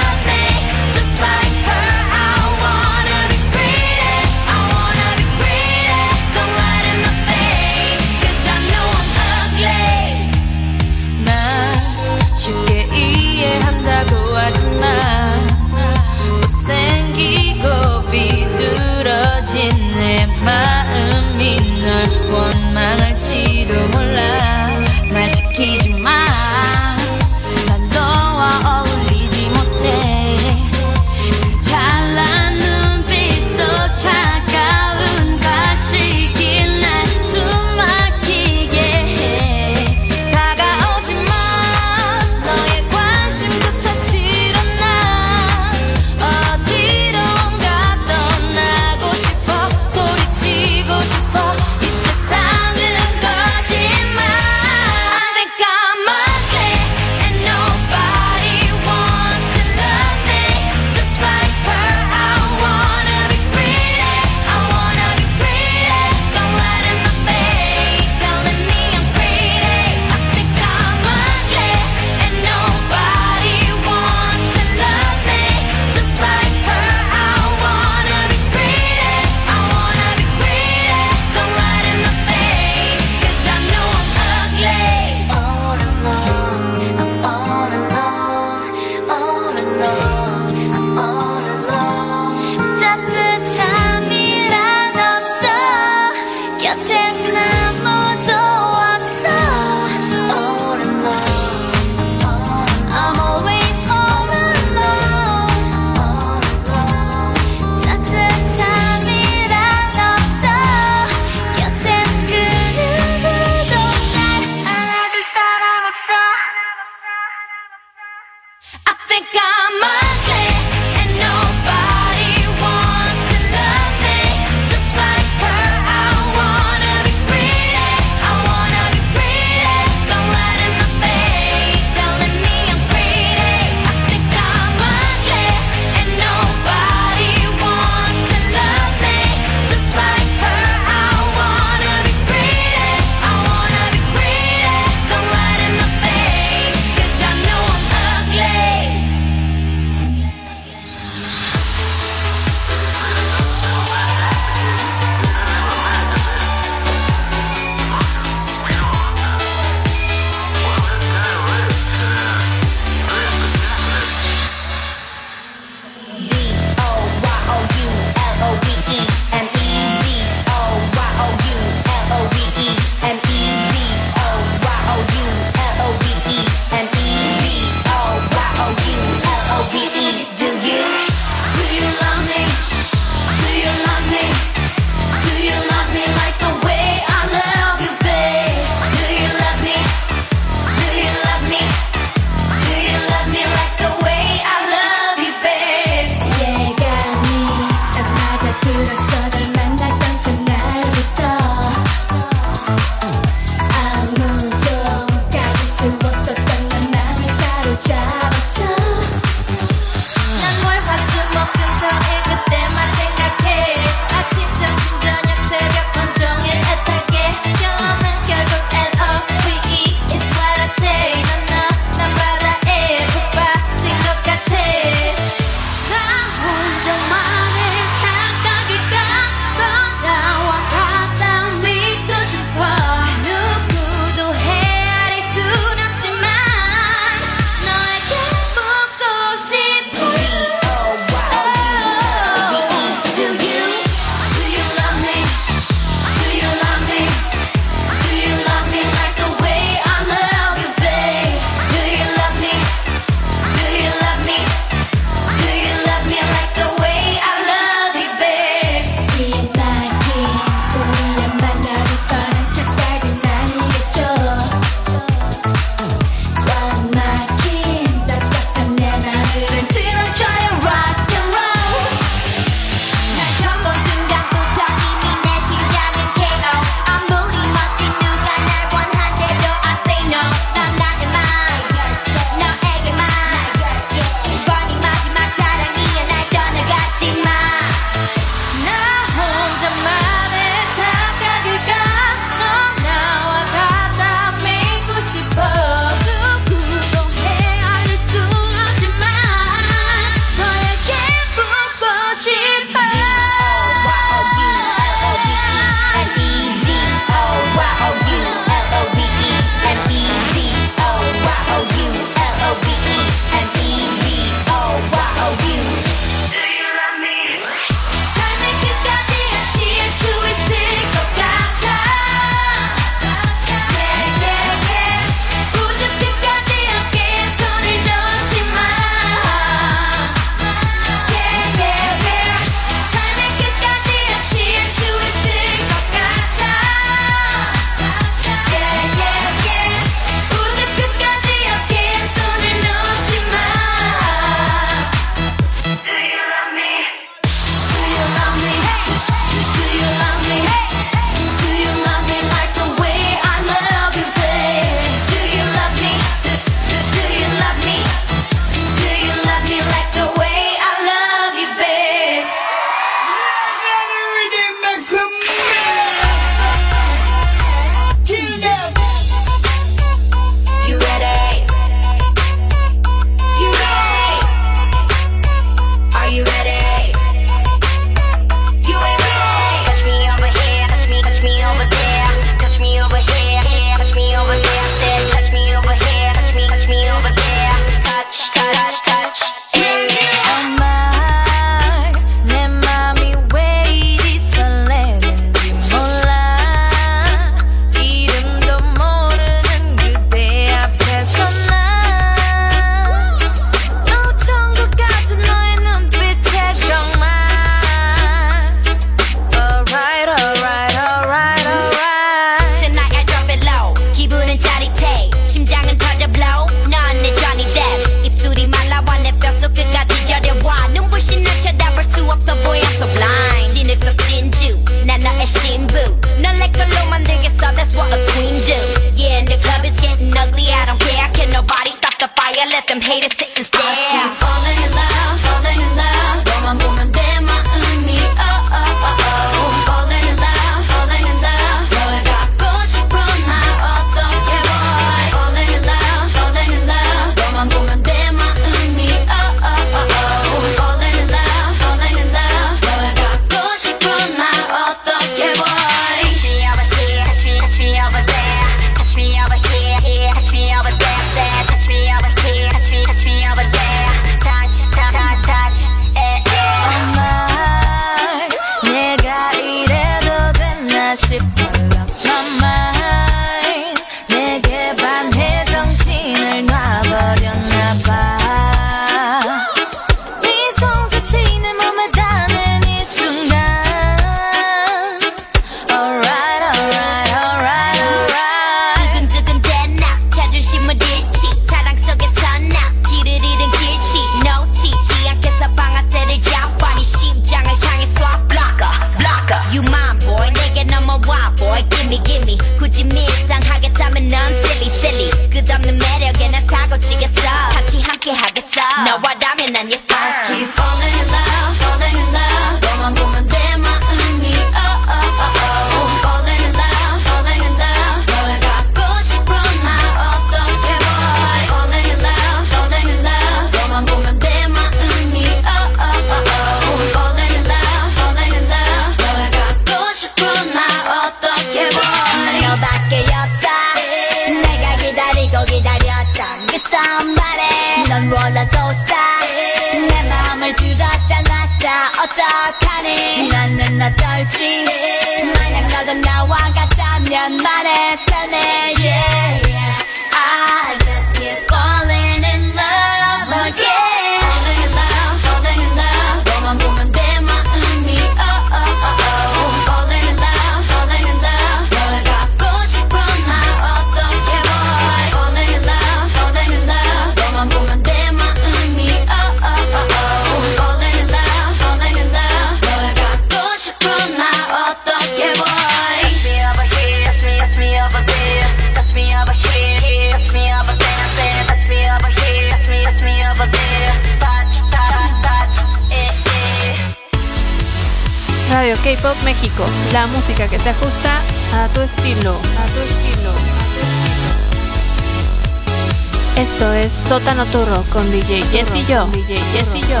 DJ Jess y yo, DJ Jess y yo.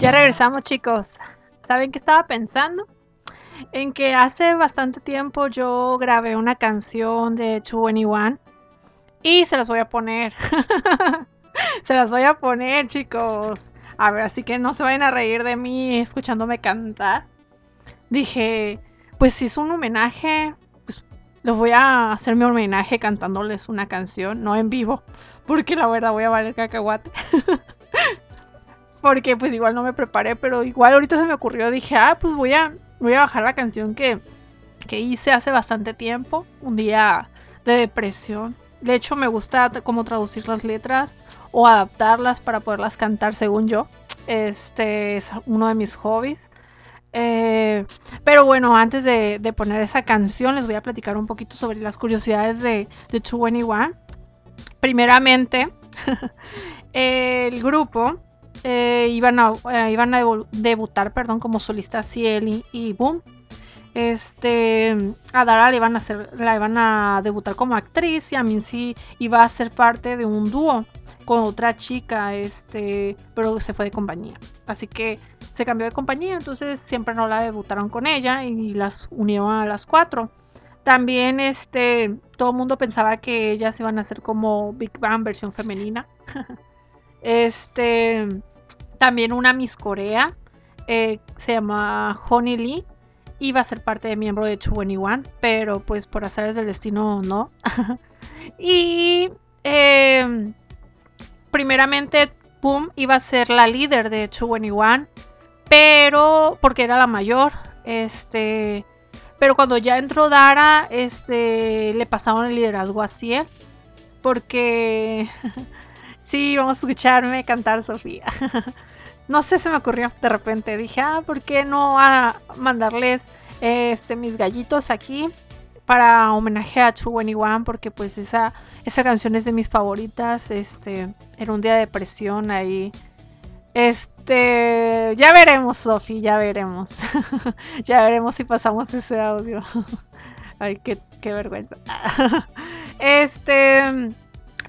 Ya regresamos chicos. ¿Saben qué estaba pensando? En que hace bastante tiempo yo grabé una canción de 2NE1 y se las voy a poner. se las voy a poner, chicos. A ver, así que no se vayan a reír de mí escuchándome cantar. Dije, pues si es un homenaje, pues lo voy a hacer mi homenaje cantándoles una canción, no en vivo, porque la verdad voy a valer cacahuate. porque pues igual no me preparé, pero igual ahorita se me ocurrió, dije, ah, pues voy a, voy a bajar la canción que, que hice hace bastante tiempo, un día de depresión. De hecho, me gusta como traducir las letras o adaptarlas para poderlas cantar según yo. Este es uno de mis hobbies. Eh, pero bueno, antes de, poner esa canción, les voy a platicar un poquito sobre las curiosidades de, de 2NE1. Primeramente, el grupo eh, iban a, eh, iban a debu- debutar perdón, como solistas Ciel y Boom. Este, a Dara le iban a hacer, la iban a debutar como actriz y a Minzy iba a ser parte de un dúo con otra chica, este, pero se fue de compañía. Así que se cambió de compañía, entonces siempre no la debutaron con ella y las unieron a las cuatro. También este, todo el mundo pensaba que ellas iban a ser como Big Bang versión femenina. este, también una Miss Corea eh, se llama Honey Lee iba a ser parte de miembro de 2NE1, pero pues por azares del destino no. y eh, primeramente Boom iba a ser la líder de 2NE1, pero porque era la mayor, este, pero cuando ya entró Dara, este, le pasaron el liderazgo a Ciel, porque sí, vamos a escucharme cantar Sofía. no sé, se me ocurrió de repente. Dije, ah, ¿por qué no a mandarles este, mis gallitos aquí para homenaje a One? Porque pues esa, esa canción es de mis favoritas. Este, era un día de depresión ahí. Este, ya veremos, Sofi, ya veremos. ya veremos si pasamos ese audio. Ay, qué, qué vergüenza. este,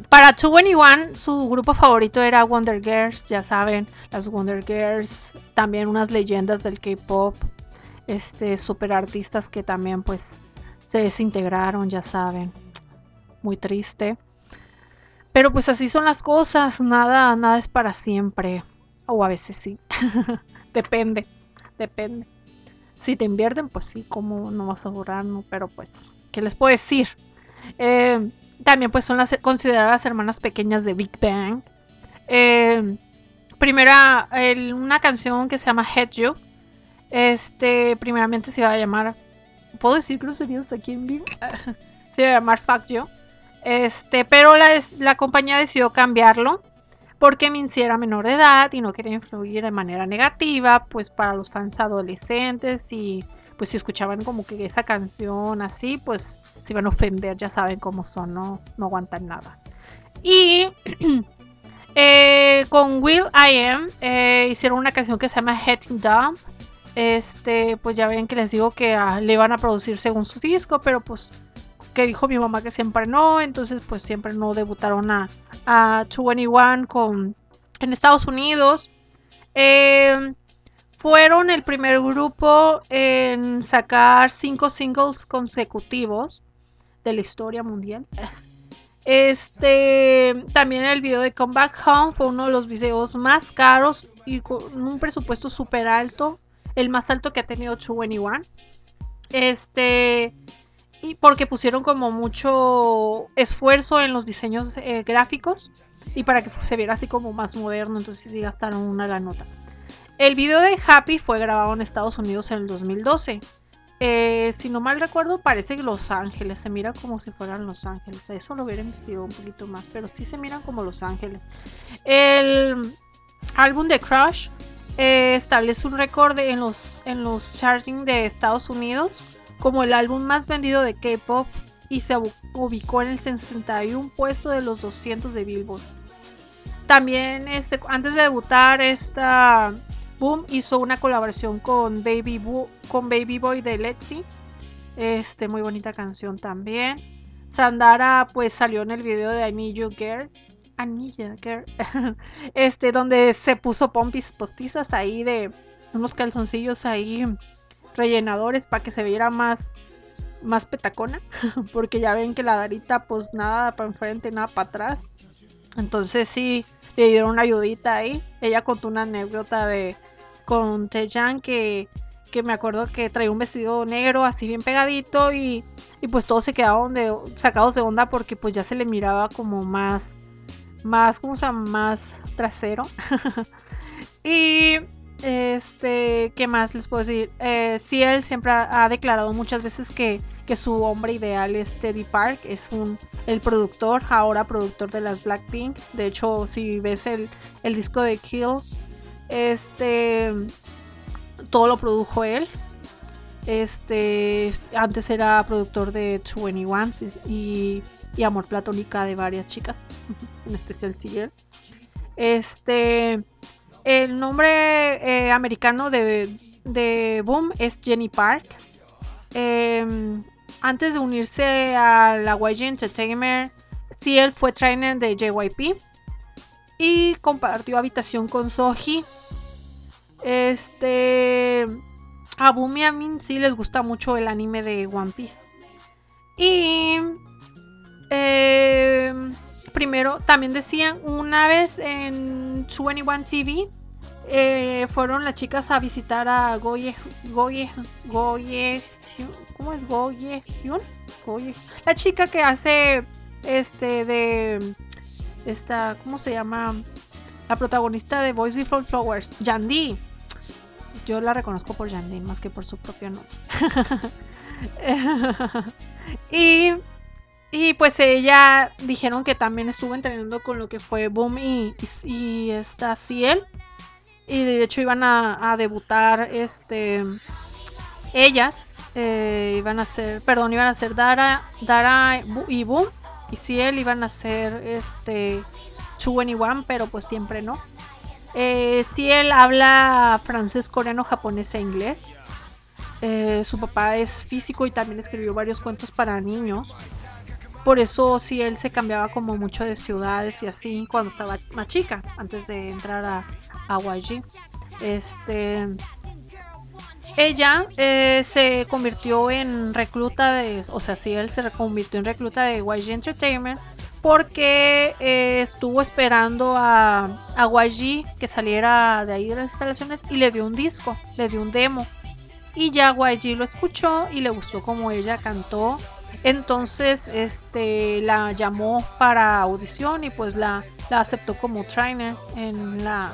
para 2NE1, su grupo favorito era Wonder Girls, ya saben, las Wonder Girls, también unas leyendas del K-pop, este, super artistas que también pues se desintegraron, ya saben. Muy triste. Pero pues así son las cosas, nada, nada es para siempre. O a veces sí. depende, depende. Si te invierten, pues sí, como no vas a durar, no, pero pues, ¿qué les puedo decir? Eh, también pues son las consideradas hermanas pequeñas de Big Bang. Eh, primera, una canción que se llama Head You. Este, primeramente se iba a llamar. ¿Puedo decir groserías aquí en vivo? se iba a llamar Fuck You. Este, pero la, la compañía decidió cambiarlo porque Minzy era menor de edad y no quería influir de manera negativa, pues para los fans adolescentes y pues si escuchaban como que esa canción así, pues se iban a ofender, ya saben cómo son, no, no aguantan nada. Y eh, con Will I Am eh, hicieron una canción que se llama Heading Down. Este, pues ya ven que les digo que ah, le iban a producir según su disco, pero pues que dijo mi mamá que siempre no, entonces pues siempre no debutaron a, a 2NE1 con, en Estados Unidos. Eh, fueron el primer grupo en sacar cinco singles consecutivos de la historia mundial. Este, también el video de Come Back Home fue uno de los videos más caros y con un presupuesto súper alto, el más alto que ha tenido 2NE1. Este, y porque pusieron como mucho esfuerzo en los diseños eh, gráficos y para que se viera así como más moderno, entonces sí gastaron una la nota. El video de Happy fue grabado en Estados Unidos en el 2012. Eh, si no mal recuerdo, parece Los Ángeles. Se mira como si fueran Los Ángeles. Eso lo hubiera investigado un poquito más, pero sí se miran como Los Ángeles. El álbum de Crush eh, establece un récord en los, en los charting de Estados Unidos como el álbum más vendido de K-pop y se ubi- ubicó en el 61 puesto de los 200 de Billboard. También este, antes de debutar esta Boom hizo una colaboración con Baby, Bo- con Baby Boy de Letzi. Este, muy bonita canción también. Sandara pues salió en el video de I Need You Girl. I Need You Girl. este, donde se puso pompis postizas ahí de unos calzoncillos ahí rellenadores para que se viera más más petacona porque ya ven que la Darita pues nada para enfrente nada para atrás. Entonces sí le dieron una ayudita ahí. Ella contó una anécdota de con Taejan que que me acuerdo que traía un vestido negro así bien pegadito y, y pues todos se quedaron de, sacados de onda porque pues ya se le miraba como más más como se llama más trasero. Y este, ¿qué más les puedo decir? Eh, él siempre ha, declarado muchas veces que, que su hombre ideal es Teddy Park, es un, el productor, ahora productor de las Blackpink. De hecho, si ves el, el disco de Kill, este, todo lo produjo él. Este, antes era productor de 21 y, y Amor Platónica de varias chicas, en especial Ciel. Este, el nombre eh, americano de, de Boom es Jenny Park. Em, antes de unirse a la YG Entertainment, Ciel fue trainer de JYP y compartió habitación con Soji. Este. A Boom y a Min sí les gusta mucho el anime de One Piece. Y. eh, primero, también decían una vez en 21 TV. eh, fueron las chicas a visitar a Goye. Goye. Goye. ¿Cómo es Goye? Goye. La chica que hace. Este de. Esta. ¿Cómo se llama? La protagonista de Boys Before Flowers. Yandy. Yo la reconozco por Yandy más que por su propio nombre. y, y pues ella dijeron que también estuvo entrenando con lo que fue Boom y, y, y esta Ciel. Y de hecho iban a, debutar este ellas. eh, iban a ser, perdón, iban a ser Dara, Dara y Boom. Y Ciel iban a ser este One, pero pues siempre no. Eh, Ciel habla francés, coreano, japonés e inglés. Eh, su papá es físico y también escribió varios cuentos para niños. Por eso sí él se cambiaba como mucho de ciudades y así cuando estaba más chica, antes de entrar a, a YG. Este. Ella eh, se convirtió en recluta de. O sea, sí, él se convirtió en recluta de YG Entertainment. Porque eh, estuvo esperando a, a YG que saliera de ahí de las instalaciones y le dio un disco, le dio un demo. Y ya YG lo escuchó y le gustó como ella cantó. Entonces, este, la llamó para audición y pues la, la aceptó como trainer en la,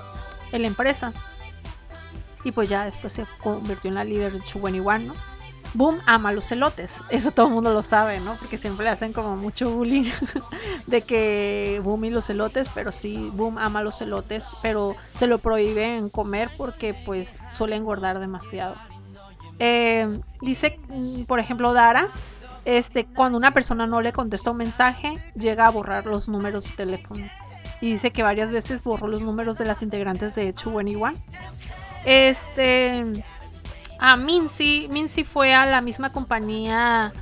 en empresa. Y pues ya después se convirtió en la líder de 2NE1, ¿no? Boom ama los elotes. Eso todo el mundo lo sabe, ¿no? Porque siempre le hacen como mucho bullying de que Boom y los elotes, pero sí, Boom ama los elotes, pero se lo prohíben comer porque pues suele engordar demasiado. Eh, dice, mm, por ejemplo, Dara, este, cuando una persona no le contesta un mensaje, llega a borrar los números de teléfono. Y dice que varias veces borró los números de las integrantes de 2NE1. Este. A Minzy. Minzy fue a la misma compañía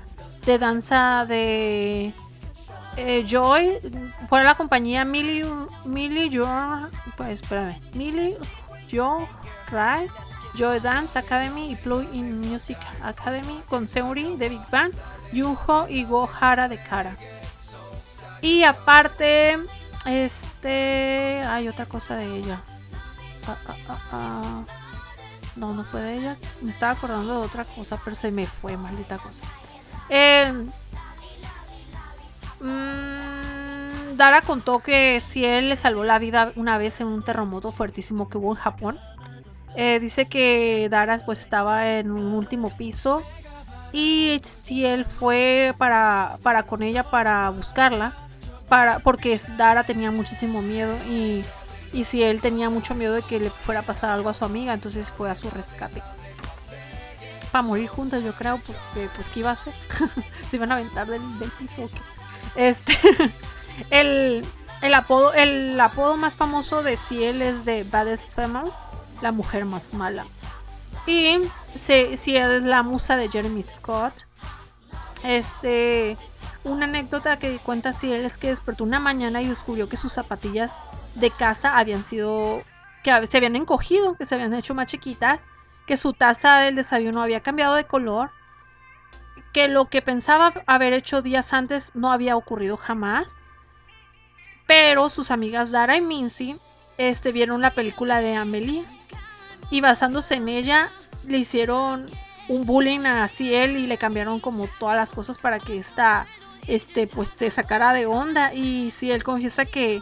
de danza de eh, Joy. Fue a la compañía Millie. Millie Joy. Pues espérame. Rai. Joy Dance Academy y Plug in Music Academy con Seuri de Big Bang, Yuho y Gohara de Kara. Y aparte, este. Hay otra cosa de ella. Ah, ah, ah, ah. No, no fue de ella. Me estaba acordando de otra cosa, pero se me fue, maldita cosa. Eh, mm, Dara contó que si él le salvó la vida una vez en un terremoto fuertísimo que hubo en Japón. Eh, dice que Dara pues estaba en un último piso y si él fue para, para con ella para buscarla, para, porque Dara tenía muchísimo miedo y y si él tenía mucho miedo de que le fuera a pasar algo a su amiga, entonces fue a su rescate. Para morir juntas, yo creo, porque pues qué iba a hacer. Se iban a aventar del, del piso o qué. Este el, el apodo, el apodo más famoso de Ciel es de Baddest Female, la mujer más mala. Y si, es la musa de Jeremy Scott. Este una anécdota que cuenta Ciel es que despertó una mañana y descubrió que sus zapatillas de casa habían sido que se habían encogido, que se habían hecho más chiquitas, que su taza del desayuno había cambiado de color, que lo que pensaba haber hecho días antes no había ocurrido jamás. Pero sus amigas Dara y Mincy este, vieron la película de Amelie y basándose en ella le hicieron un bullying a Ciel y le cambiaron como todas las cosas para que esta este pues se sacara de onda y Ciel confiesa que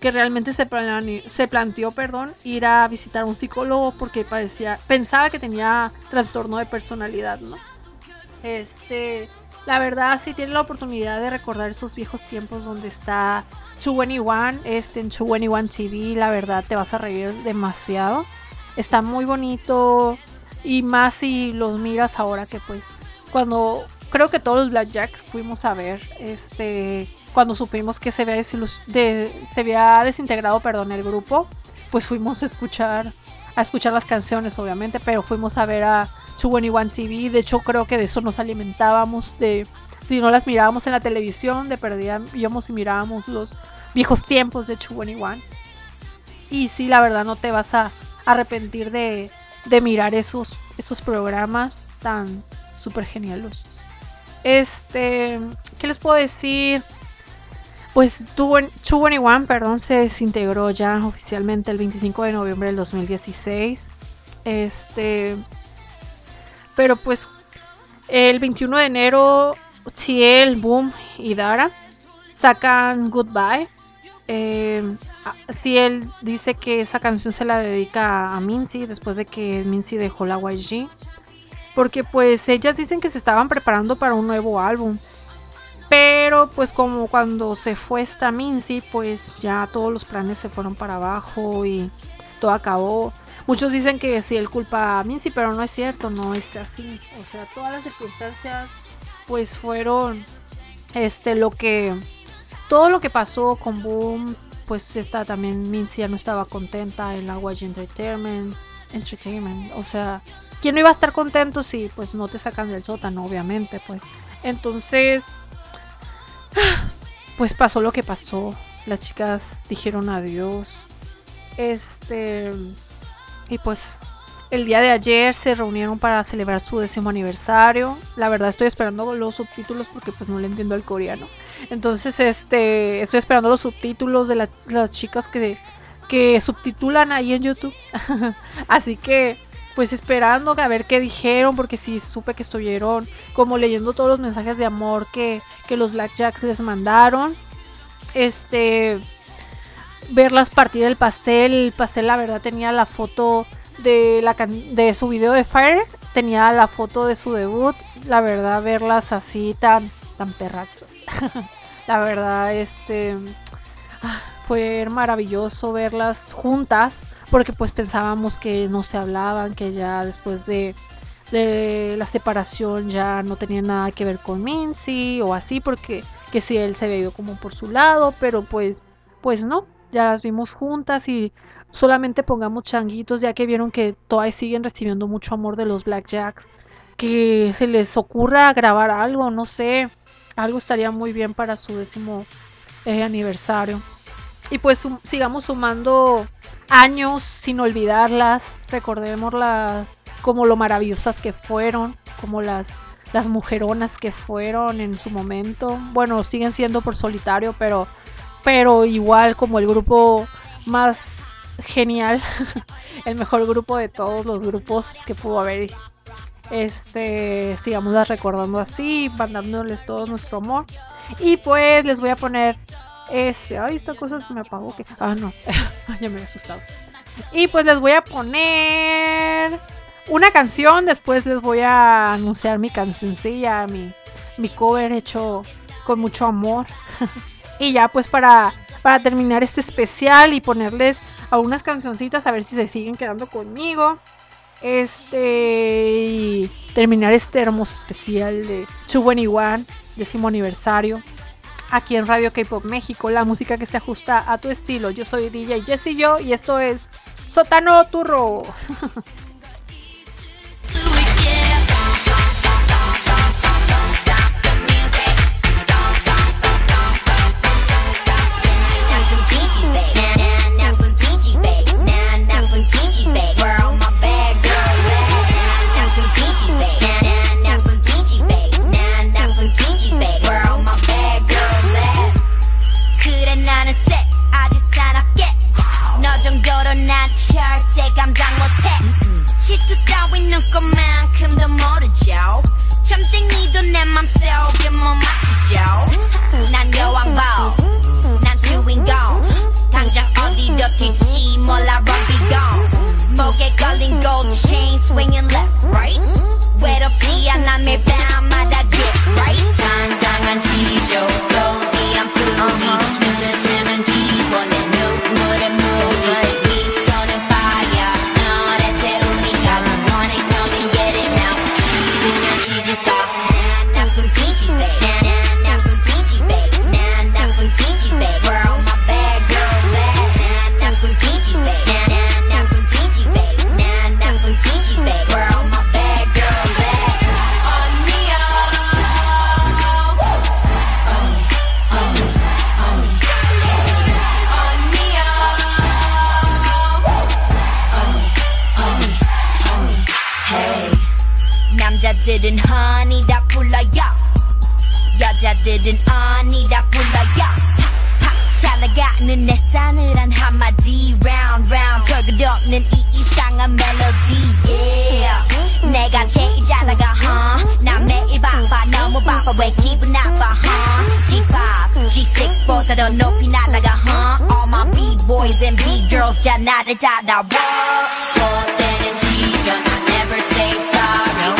que realmente se, plane- se planteó perdón, ir a visitar a un psicólogo porque padecía, pensaba que tenía trastorno de personalidad, ¿no? Este, la verdad, si tienes la oportunidad de recordar esos viejos tiempos donde está 2NE1, este, en 2NE1 TV, la verdad te vas a reír demasiado. Está muy bonito y más si los miras ahora que pues cuando creo que todos los Blackjacks fuimos a ver este cuando supimos que se había, de- se había desintegrado perdón, el grupo, pues fuimos a escuchar a escuchar las canciones, obviamente, pero fuimos a ver a 2NE1 TV. De hecho, creo que de eso nos alimentábamos. De si no las mirábamos en la televisión, de perdida íbamos y mirábamos los viejos tiempos de 2NE1. Y sí, la verdad, no te vas a arrepentir de, de mirar esos, esos programas tan súper genialosos. Este, ¿qué les puedo decir? Pues 2NE1, perdón, se desintegró ya oficialmente el 25 de noviembre del 2016. Este, pero pues el 21 de enero, Ciel, Boom y Dara sacan Goodbye. Eh, Ciel dice que esa canción se la dedica a Minzy después de que Minzy dejó la YG. Porque pues ellas dicen que se estaban preparando para un nuevo álbum. Pero pues como cuando se fue esta Minzy, pues ya todos los planes se fueron para abajo y todo acabó. Muchos dicen que sí, él culpa a Minzy, pero no es cierto, no es así. O sea, todas las circunstancias pues fueron este lo que todo lo que pasó con Boom, pues está también Minzy ya no estaba contenta en la YG Entertainment, Entertainment, o sea, ¿quién no iba a estar contento si pues no te sacan del sótano, obviamente, pues. Entonces, pues pasó lo que pasó. Las chicas dijeron adiós. Este y pues el día de ayer se reunieron para celebrar su décimo aniversario. La verdad estoy esperando los subtítulos porque pues no le entiendo el coreano. Entonces, este, estoy esperando los subtítulos de la- las chicas que, que subtitulan ahí en YouTube. Así que, pues esperando a ver qué dijeron, porque sí supe que estuvieron como leyendo todos los mensajes de amor que, que los Blackjacks les mandaron. Este, verlas partir el pastel. El pastel, la verdad, tenía la foto de, la de su video de Fire. Tenía la foto de su debut. La verdad, verlas así tan, tan perrazas. la verdad, este. ah, Fue maravilloso verlas juntas. Porque pues pensábamos que no se hablaban. Que ya después de, de la separación ya no tenía nada que ver con Mincy. O así. Porque que si él se había ido como por su lado. Pero pues. Pues no. Ya las vimos juntas y solamente pongamos changuitos ya que vieron que todavía siguen recibiendo mucho amor de los Blackjacks. Que se les ocurra grabar algo, no sé. Algo estaría muy bien para su décimo eh, aniversario. Y pues sigamos sumando años sin olvidarlas. Recordémoslas como lo maravillosas que fueron, como las, las mujeronas que fueron en su momento. Bueno, siguen siendo por solitario, pero, pero igual como el grupo más genial, el mejor grupo de todos los grupos que pudo haber. Este, sigámoslas recordando así, mandándoles todo nuestro amor. Y pues les voy a poner este, ay, esta cosa se me apagó que, ah, no, ya me había asustado. Y pues les voy a poner una canción, después les voy a anunciar mi cancioncilla, mi, mi cover hecho con mucho amor. y ya pues para, para terminar este especial y ponerles algunas cancioncitas a ver si se siguen quedando conmigo. Este y terminar este hermoso especial de 221, décimo aniversario. Aquí en Radio K-Pop México, la música que se ajusta a tu estilo. Yo soy DJ Jessie Yo y esto es Sótano Turro. 실수 따위는 것만큼도 모르죠 점쟁이도 내 맘속에 못 맞추죠 난 여왕벌 난 주인공 당장 어디로 튈지 몰라 run be gone 목에 걸린 gold chain swinging left right 외롭지 않아 매일 밤마다 get right 당당한 지조 로디한 품이 남자들은 honey 다 불러요 여자들은 언니 다 불러요 팍팍 잘 나가는 내 싸늘한 한마디 round round 별것 없는 이 이상한 멜로디 yeah 내가 제일 잘 나가 huh 난 매일 바빠 너무 바빠 왜 기분 나빠 huh G5 G6보다 더 높이 날아가 huh all my B-boys and B-girls 자 나를 따라와 뻗대는 지전 I never say sorry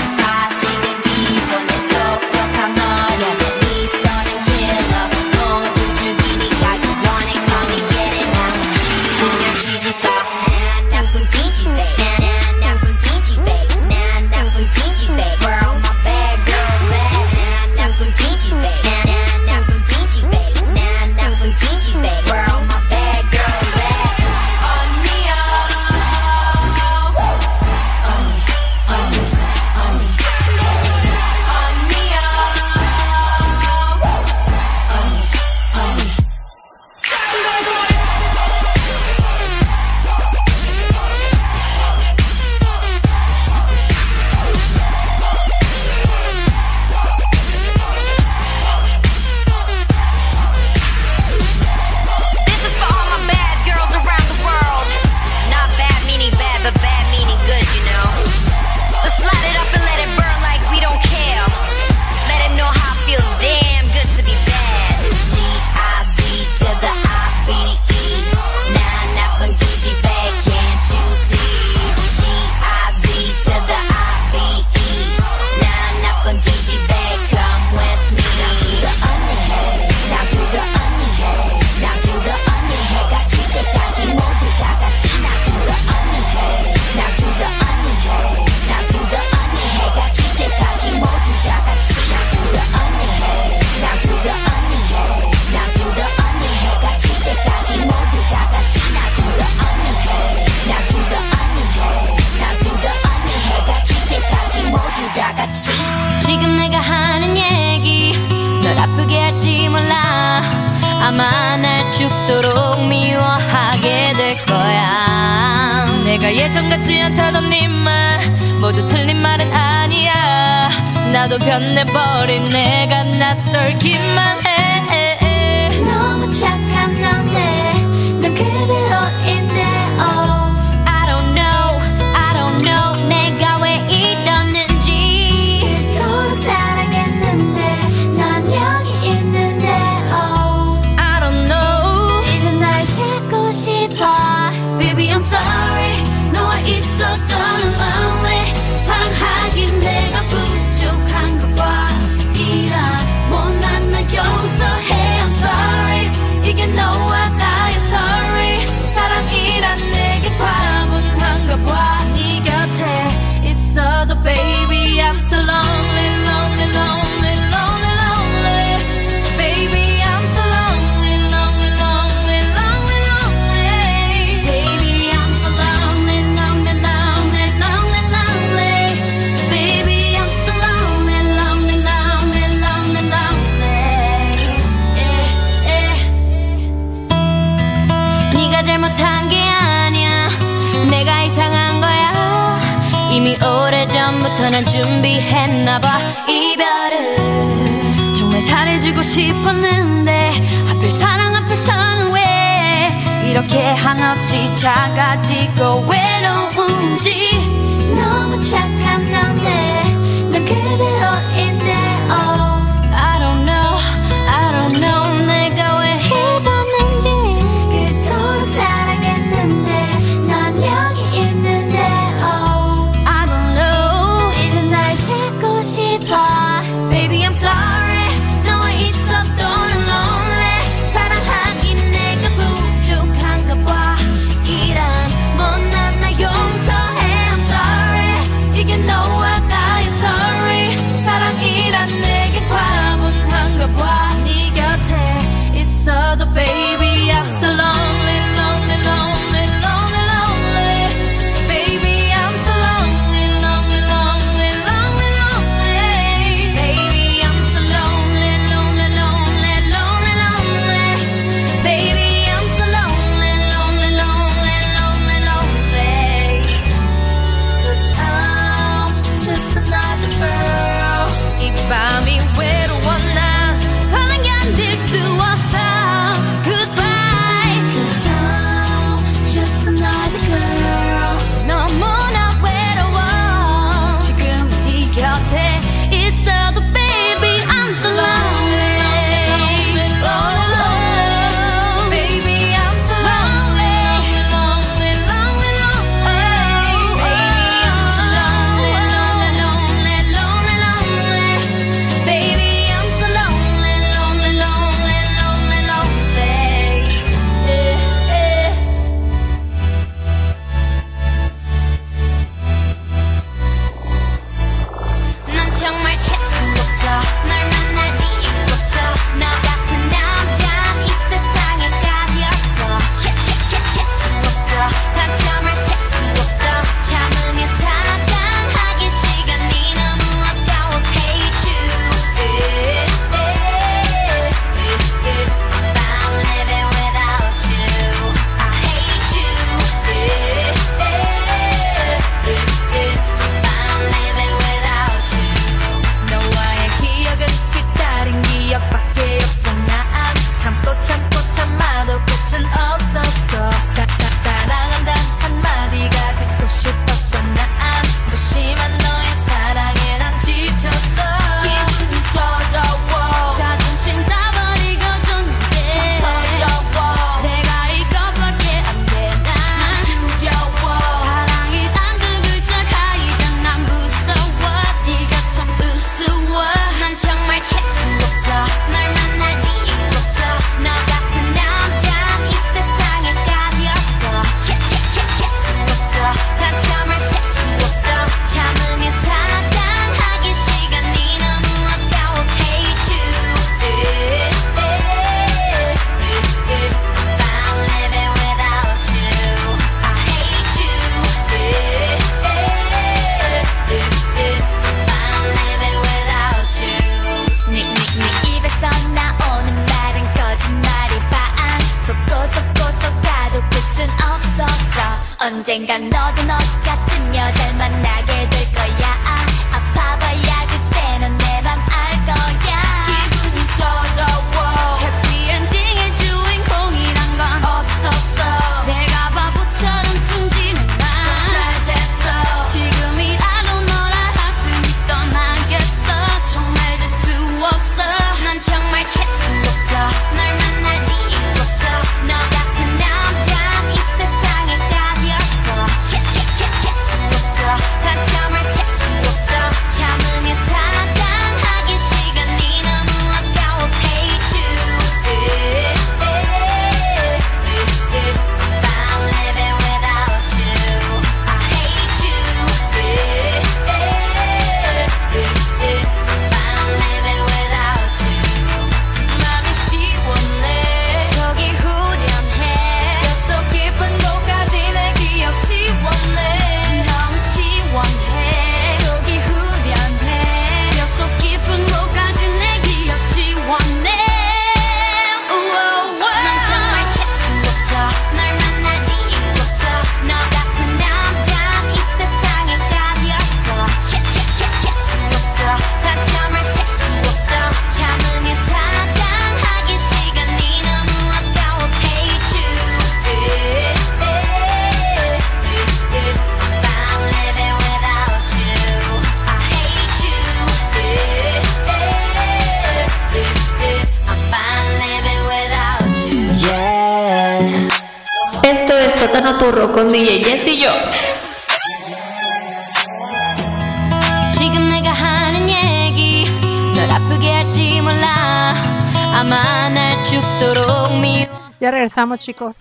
Regresamos, chicos.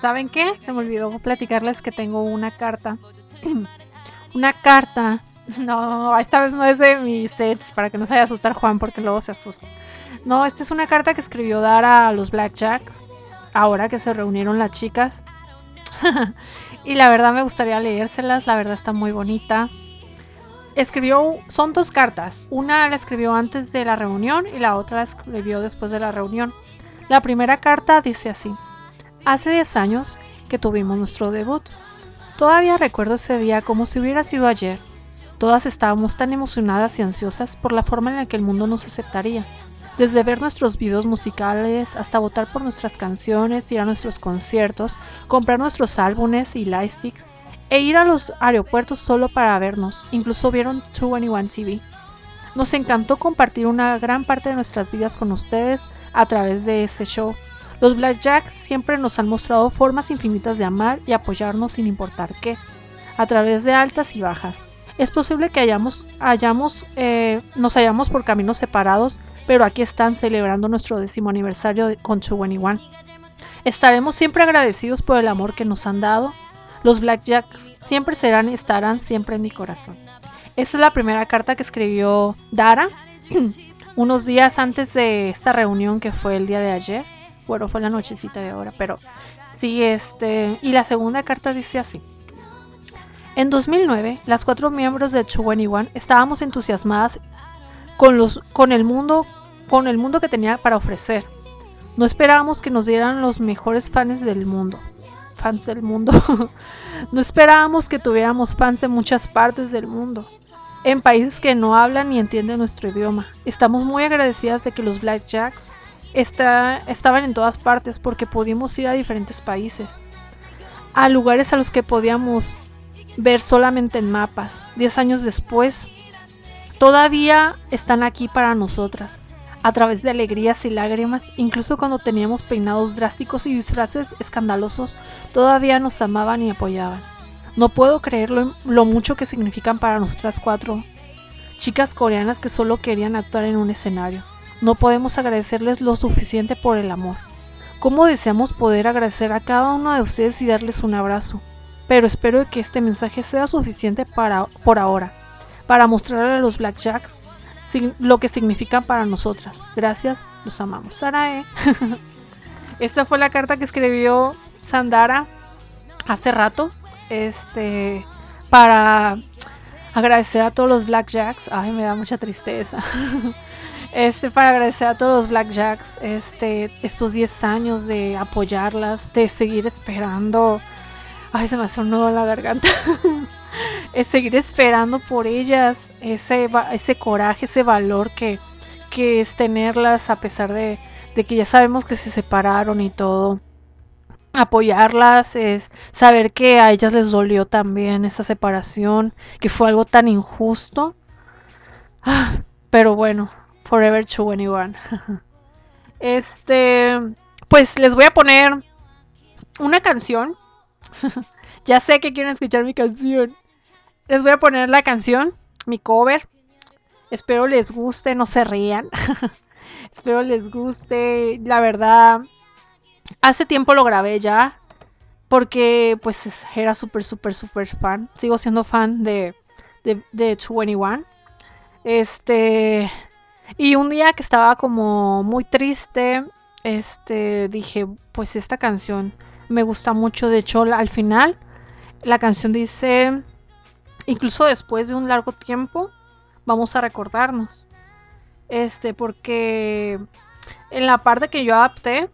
¿Saben qué? Se me olvidó platicarles que tengo una carta. una carta. No, esta vez no es de mis sets, para que no se vaya a asustar Juan, porque luego se asusta. No, esta es una carta que escribió Dara a los Blackjacks, ahora que se reunieron las chicas. y la verdad me gustaría leérselas, la verdad está muy bonita. Escribió, son dos cartas, una la escribió antes de la reunión y la otra la escribió después de la reunión. La primera carta dice así. Hace 10 años que tuvimos nuestro debut. Todavía recuerdo ese día como si hubiera sido ayer. Todas estábamos tan emocionadas y ansiosas por la forma en la que el mundo nos aceptaría. Desde ver nuestros videos musicales hasta votar por nuestras canciones, ir a nuestros conciertos, comprar nuestros álbumes y lightsticks, e ir a los aeropuertos solo para vernos. Incluso vieron 221 TV. Nos encantó compartir una gran parte de nuestras vidas con ustedes a través de ese show. Los Blackjacks siempre nos han mostrado formas infinitas de amar y apoyarnos sin importar qué, a través de altas y bajas. Es posible que hayamos, hayamos, eh, nos hayamos por caminos separados, pero aquí están celebrando nuestro décimo aniversario con 221. Estaremos siempre agradecidos por el amor que nos han dado. Los Blackjacks siempre serán y estarán siempre en mi corazón. Esa es la primera carta que escribió Dara unos días antes de esta reunión que fue el día de ayer. Bueno, fue la nochecita de ahora, pero sí, este. Y la segunda carta dice así. En 2009, las cuatro miembros de 221 estábamos entusiasmadas con, los, con, el mundo, con el mundo que tenía para ofrecer. No esperábamos que nos dieran los mejores fans del mundo. Fans del mundo. no esperábamos que tuviéramos fans en muchas partes del mundo. En países que no hablan ni entienden nuestro idioma. Estamos muy agradecidas de que los Blackjacks está, estaban en todas partes porque pudimos ir a diferentes países. A lugares a los que podíamos ver solamente en mapas. Diez años después, todavía están aquí para nosotras, a través de alegrías y lágrimas, incluso cuando teníamos peinados drásticos y disfraces escandalosos, todavía nos amaban y apoyaban. No puedo creer lo, mucho que significan para nosotras cuatro chicas coreanas que solo querían actuar en un escenario. No podemos agradecerles lo suficiente por el amor. ¿Cómo deseamos poder agradecer a cada uno de ustedes y darles un abrazo? pero espero que este mensaje sea suficiente para, por ahora, para mostrarle a los Blackjacks lo que significan para nosotras. Gracias, los amamos. Sarae. Esta fue la carta que escribió Sandara hace rato, este, para agradecer a todos los Blackjacks. Ay, me da mucha tristeza. Este, para agradecer a todos los Blackjacks, este, estos 10 años de apoyarlas, de seguir esperando Ay, se me hace un nudo en la garganta. es seguir esperando por ellas, ese, ese coraje, ese valor que, que es tenerlas a pesar de, de que ya sabemos que se separaron y todo. Apoyarlas es saber que a ellas les dolió también esa separación, que fue algo tan injusto. Ah, pero bueno, Forever 21. Este, pues les voy a poner una canción. ya sé que quieren escuchar mi canción. Les voy a poner la canción, mi cover. Espero les guste, no se rían. Espero les guste. La verdad, hace tiempo lo grabé ya. Porque pues es- era súper, súper, súper fan. Sigo siendo fan de, de, de 21. Este. Y un día que estaba como muy triste. Este. Dije, pues esta canción me gusta mucho. De hecho, al final, la canción dice. Incluso después de un largo tiempo, vamos a recordarnos. Este, porque en la parte que yo adapté,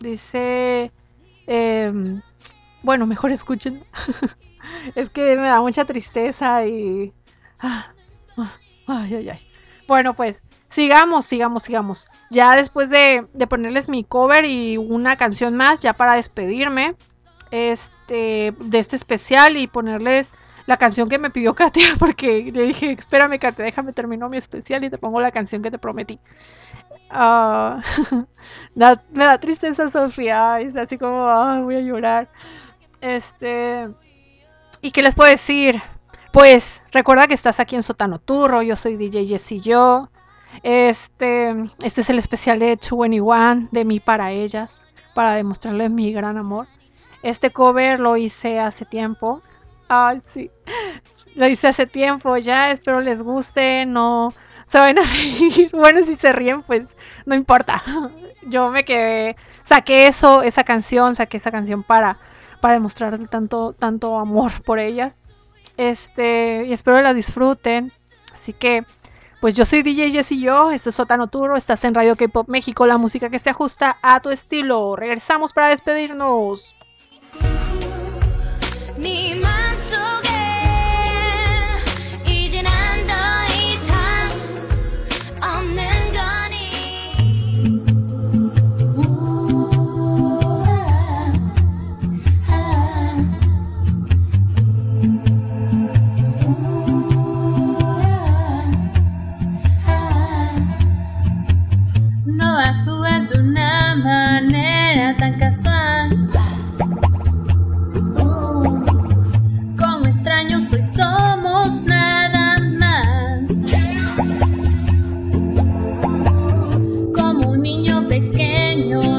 dice. em, bueno, mejor escuchen. es que me da mucha tristeza y. ah, ah, ay, ay, ay. Bueno, pues sigamos, sigamos, sigamos. Ya después de, de ponerles mi cover y una canción más, ya para despedirme este, de este especial y ponerles la canción que me pidió Katia, porque le dije, espérame Katia, déjame terminar mi especial y te pongo la canción que te prometí. Ah, me da tristeza Sofía, es así como, "Ay, voy a llorar. Este, ¿y qué les puedo decir? Pues recuerda que estás aquí en Sótano Turro, yo soy DJ Jessie Yo. Este, este es el especial de 21 de mí para ellas, para demostrarles mi gran amor. Este cover lo hice hace tiempo. Ay, sí. Lo hice hace tiempo ya, espero les guste, no se van a reír. Bueno, si se ríen, pues no importa. Yo me quedé, saqué eso, esa canción, saqué esa canción para, para demostrar tanto, tanto amor por ellas. Este, y espero la disfruten. Así que, pues yo soy DJ Jessie Yo, esto es Sótano Turo, estás en Radio K-Pop México, la música que se ajusta a tu estilo. Regresamos para despedirnos. 네맘 actúas de una manera tan casual. Uh, Como extraños hoy somos nada más. Como un niño pequeño.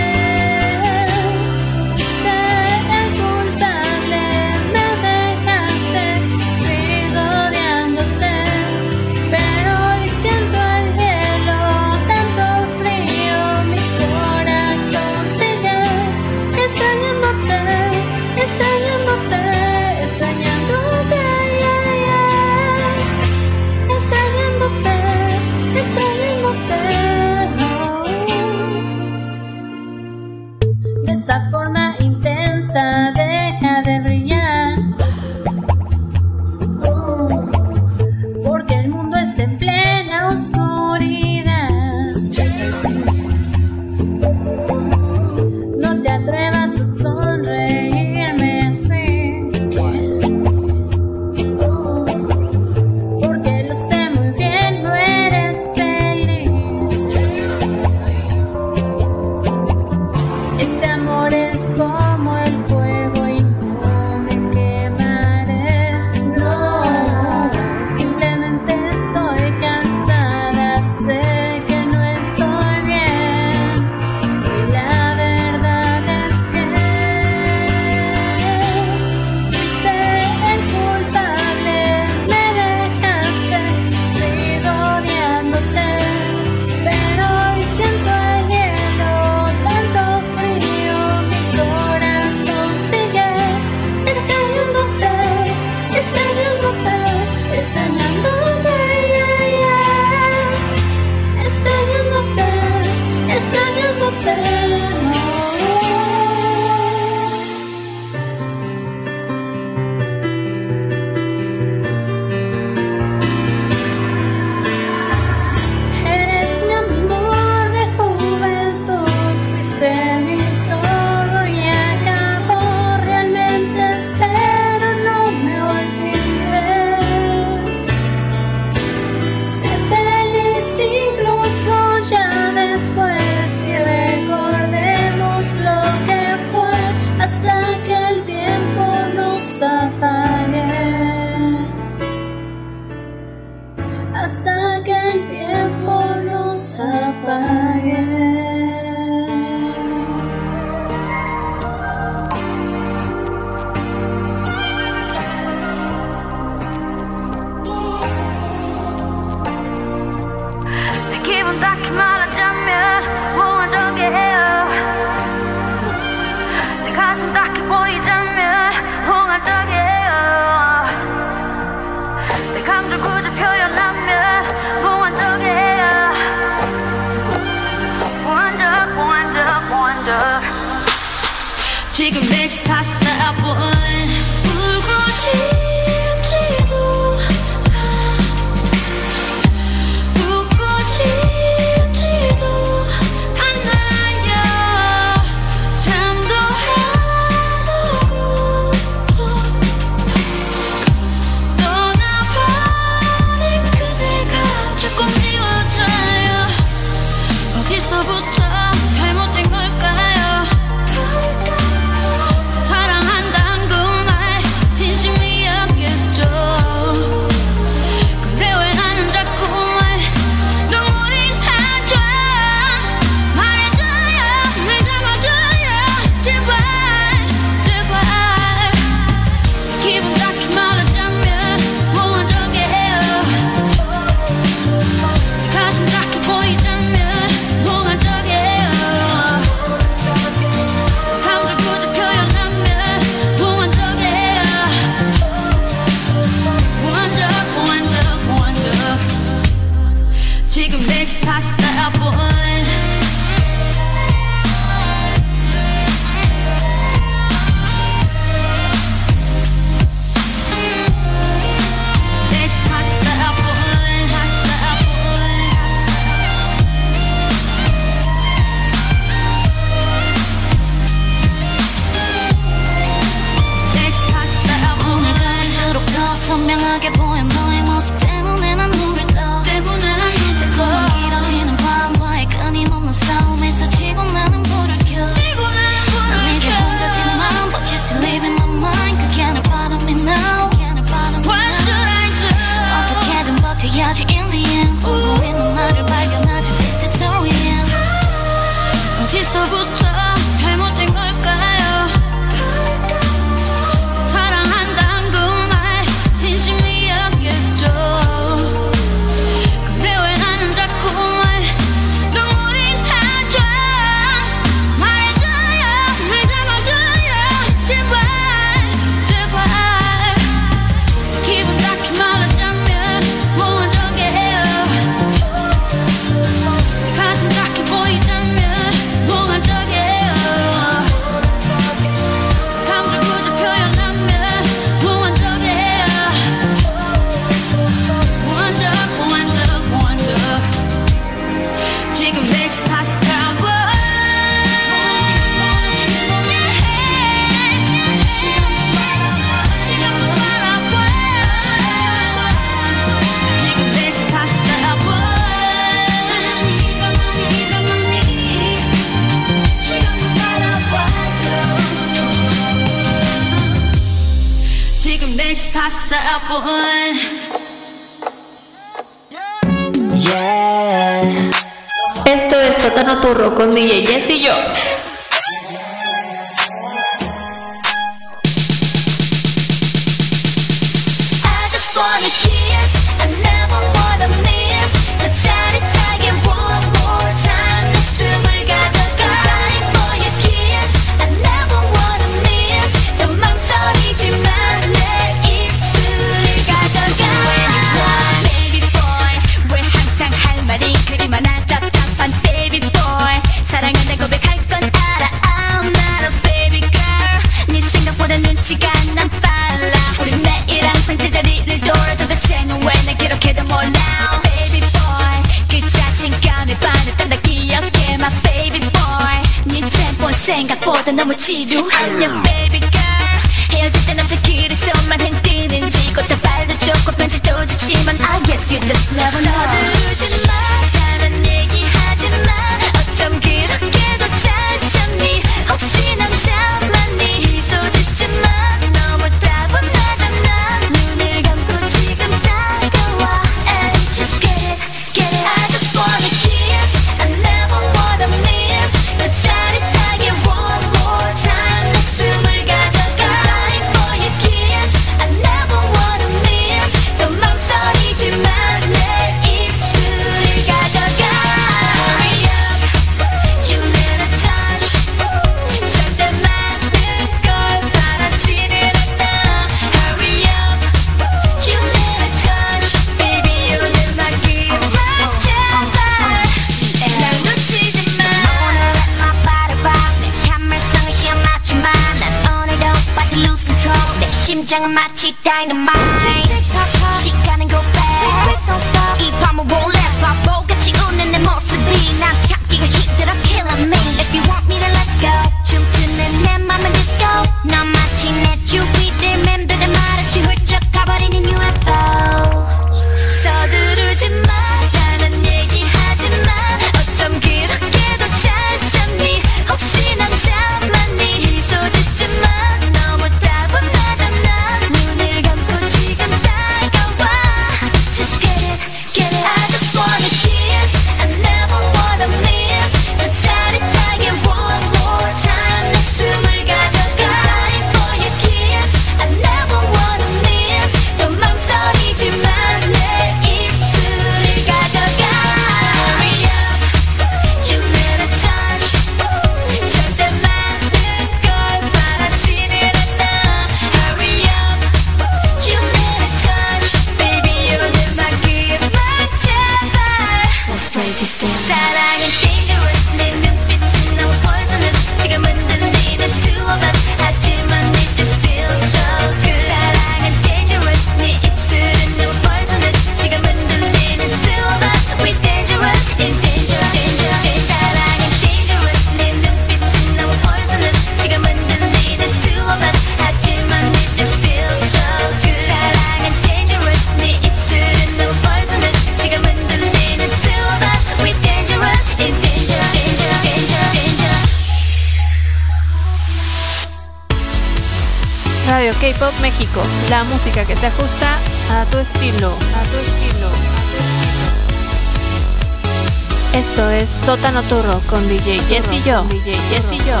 Sótano Turro con DJ Jess y yo, DJ Jess y yo.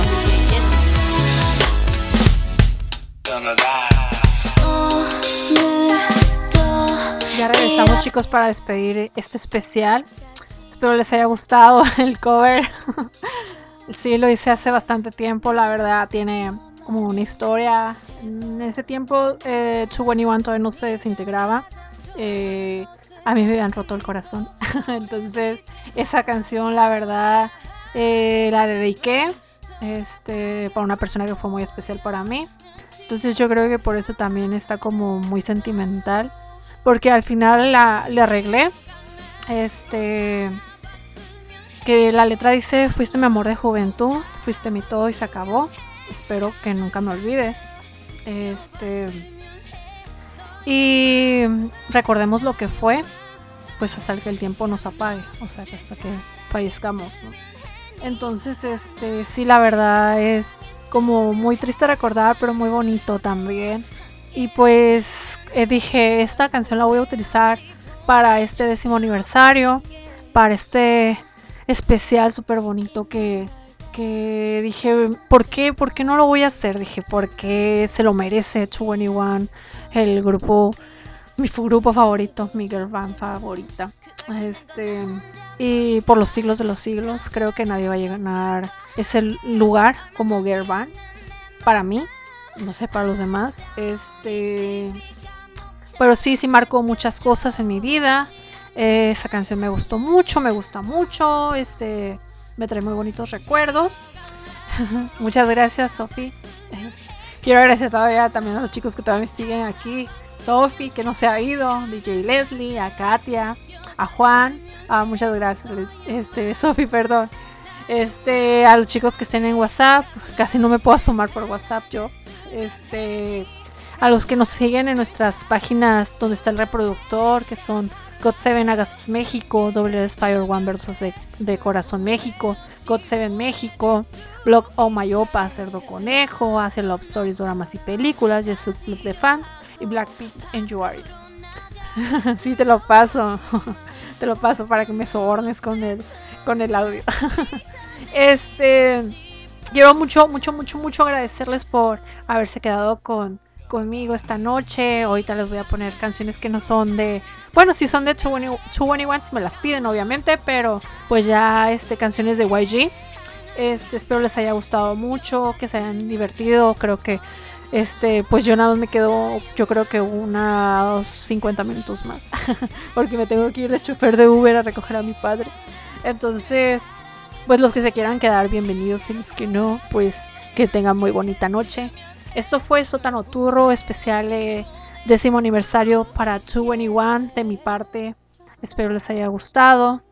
Ya regresamos chicos para despedir este especial. Espero les haya gustado el cover. Sí, lo hice hace bastante tiempo, la verdad tiene como una historia. En ese tiempo eh, 2NE1 todavía no se desintegraba. Eh, a mí me habían roto el corazón. Entonces, esa canción, la verdad, eh, la dediqué este, para una persona que fue muy especial para mí. Entonces, yo creo que por eso también está como muy sentimental. Porque al final la, le arreglé. Este. Que la letra dice: Fuiste mi amor de juventud, fuiste mi todo y se acabó. Espero que nunca me olvides. Este. Y recordemos lo que fue, pues hasta que el tiempo nos apague, o sea, hasta que fallezcamos. Entonces, este, sí, la verdad es como muy triste recordar, pero muy bonito también. Y pues eh, dije, esta canción la voy a utilizar para este décimo aniversario, para este especial súper bonito que, que dije, ¿por qué? ¿Por qué no lo voy a hacer? Dije, porque se lo merece 2NE1, el grupo, mi grupo favorito, mi girl band favorita. Este, y por los siglos de los siglos, creo que nadie va a ganar ese lugar como girl band. Para mí, no sé, para los demás. Este, pero sí, sí marcó muchas cosas en mi vida. Esa canción me gustó mucho, me gusta mucho. Este, me trae muy bonitos recuerdos. Muchas gracias, Sofi. Quiero agradecer todavía también a los chicos que todavía me siguen aquí. Sofi, que no se ha ido. DJ Leslie, a Katia, a Juan. Ah, muchas gracias, este, Sofi, perdón. Este, a los chicos que estén en WhatsApp. Casi no me puedo asomar por WhatsApp yo. Este, a los que nos siguen en nuestras páginas donde está el reproductor, que son God7 Agastas México, WS Fire One versus de, de Corazón México, God7 México, Blog Oh Mayopa, Cerdo Conejo, Hace Love Stories, Dramas y Películas, Yes Club de Fans y Blackpink en You Are sí, te lo paso. te lo paso para que me sobornes con el, con el audio. este. Quiero mucho, mucho, mucho, mucho agradecerles por haberse quedado con, conmigo esta noche. Ahorita les voy a poner canciones que no son de. Bueno, si son de 221 si me las piden, obviamente. Pero pues ya este, canciones de YG. Este, espero les haya gustado mucho, que se hayan divertido. Creo que este, pues yo nada más me quedo, yo creo que unos 50 minutos más. porque me tengo que ir de chofer de Uber a recoger a mi padre. Entonces, pues los que se quieran quedar, bienvenidos. Y los que no, pues que tengan muy bonita noche. Esto fue Sótano Turro, especial eh, décimo aniversario para 221 de mi parte. Espero les haya gustado.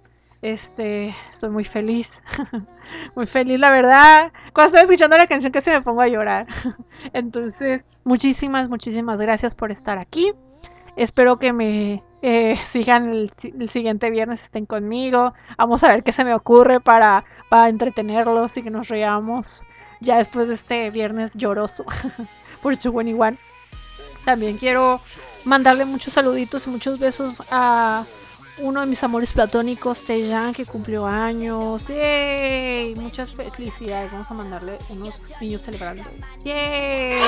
Este, estoy muy feliz. muy feliz, la verdad. Cuando estoy escuchando la canción casi me pongo a llorar. Entonces, muchísimas, muchísimas gracias por estar aquí. Espero que me eh, sigan el, siguiente viernes, estén conmigo. Vamos a ver qué se me ocurre para, para entretenerlos y que nos reamos ya después de este viernes lloroso por igual También quiero mandarle muchos saluditos y muchos besos a uno de mis amores platónicos, Tejan, que cumplió años. ¡Yay! Muchas felicidades. Vamos a mandarle unos niños celebrando. ¡Yay!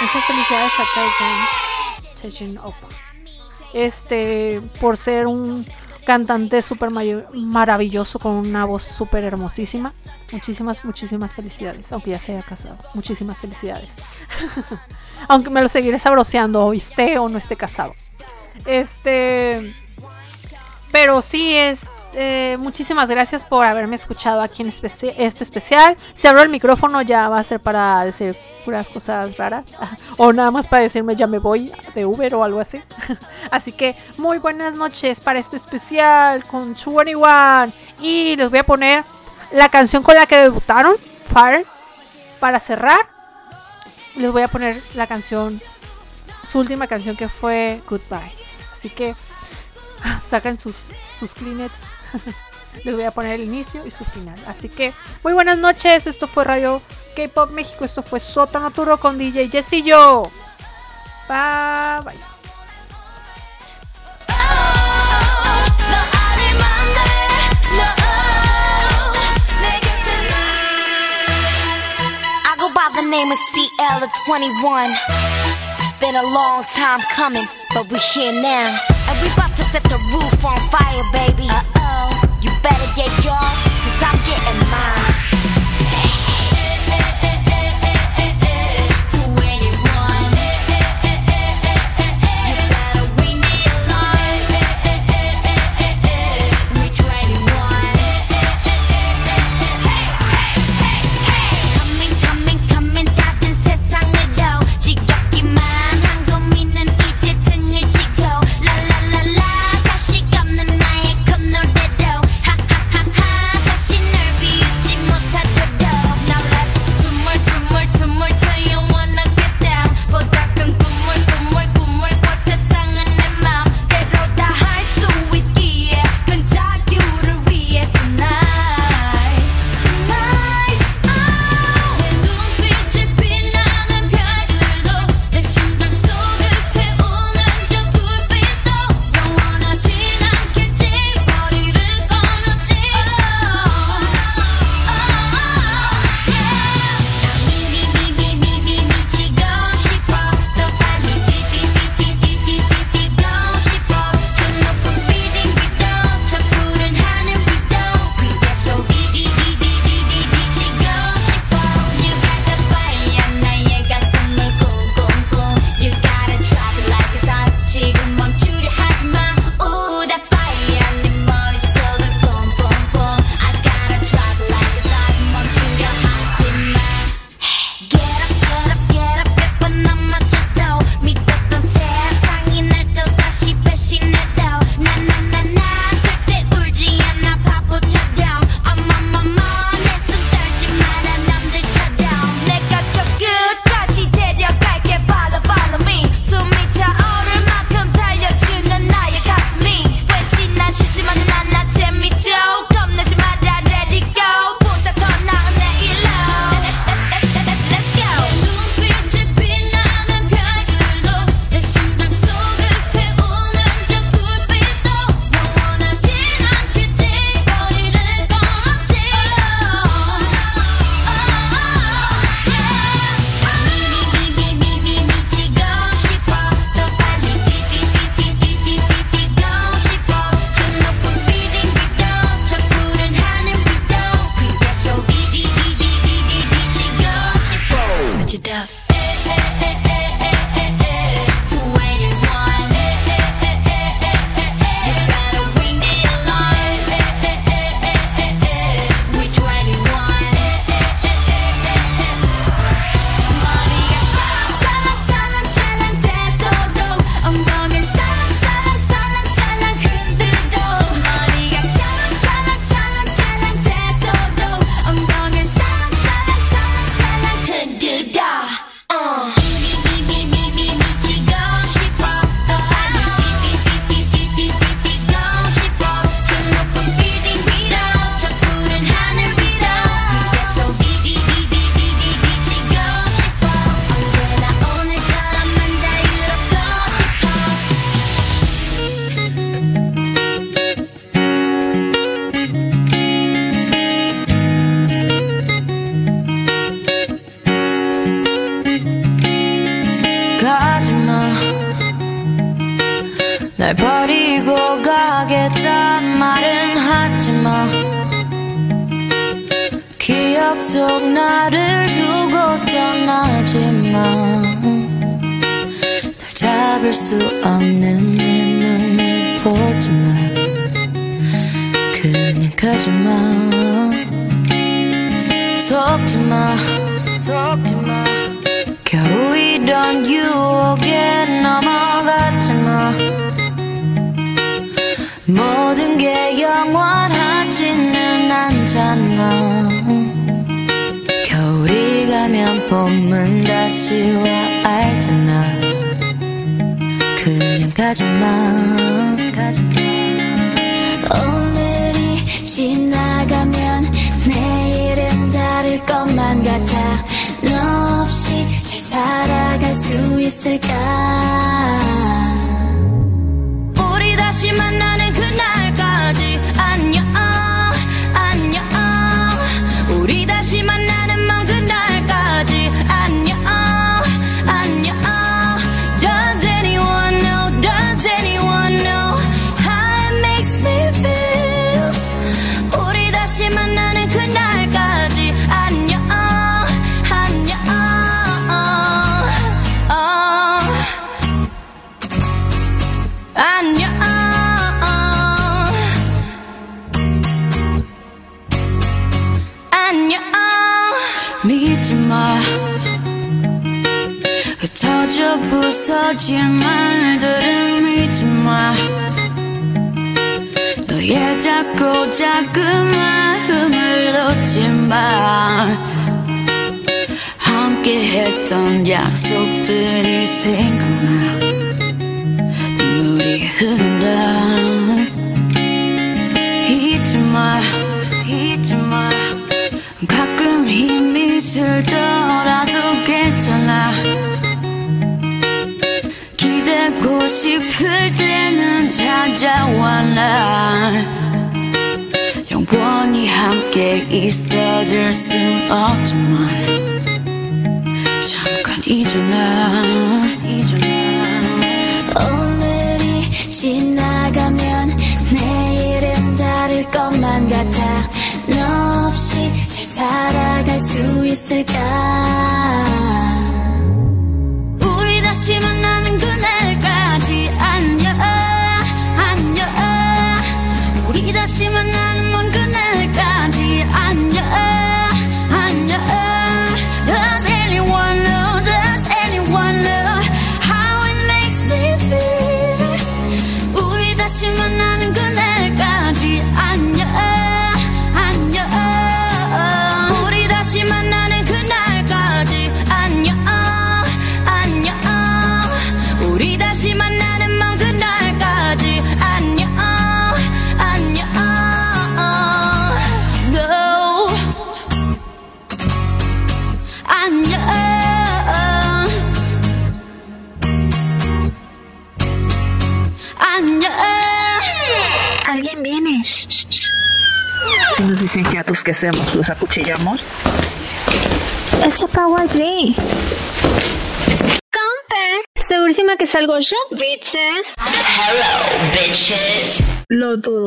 Muchas felicidades a Tejan. Tejan Opa. Este, por ser un cantante súper maravilloso con una voz súper hermosísima. Muchísimas, muchísimas felicidades, aunque ya se haya casado. Muchísimas felicidades. aunque me lo seguiré sabroseando, o esté o no esté casado. Este. Pero sí es. Eh, muchísimas gracias por haberme escuchado aquí en este especial. Si abro el micrófono ya va a ser para decir puras cosas raras. o nada más para decirme ya me voy de Uber o algo así. así que muy buenas noches para este especial con 21. Y les voy a poner la canción con la que debutaron, Fire. Para cerrar, les voy a poner la canción, su última canción que fue Goodbye. Así que sacan sus, sus Kleenex. Les voy a poner el inicio y su final. Así que, muy buenas noches. Esto fue Radio K-Pop México. Esto fue Sótano Turro con DJ Jessillo. Bye bye. I go by the name of CL at 21. It's been a long time coming, but we're here now. And we about to set the roof on fire, baby. Uh oh. You better get yours, cause I'm getting mine.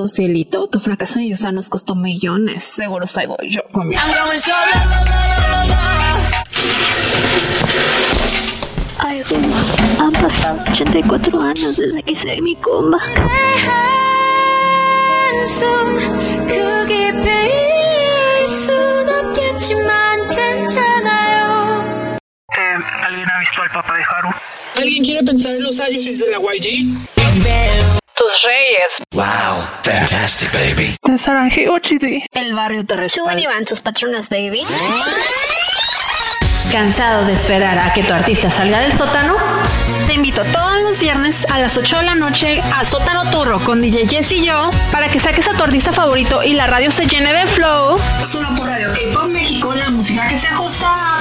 todo cielito, tu fracaso en USA nos costó millones. Seguro salgo yo conmigo. Ay, Roma, han pasado 84 años desde que hice mi comba. Eh, ¿Alguien ha visto al papá de Haru? ¿Alguien quiere pensar en los años de la YG? el barrio te respalda. Suben y van tus patronas, baby. ¿Cansado de esperar a que tu artista salga del sótano? Te invito todos los viernes a las 8 de la noche a Sótano Turro con DJ Jess y yo para que saques a tu artista favorito y la radio se llene de flow. Solo por Radio K-Pop México, la música que se ajusta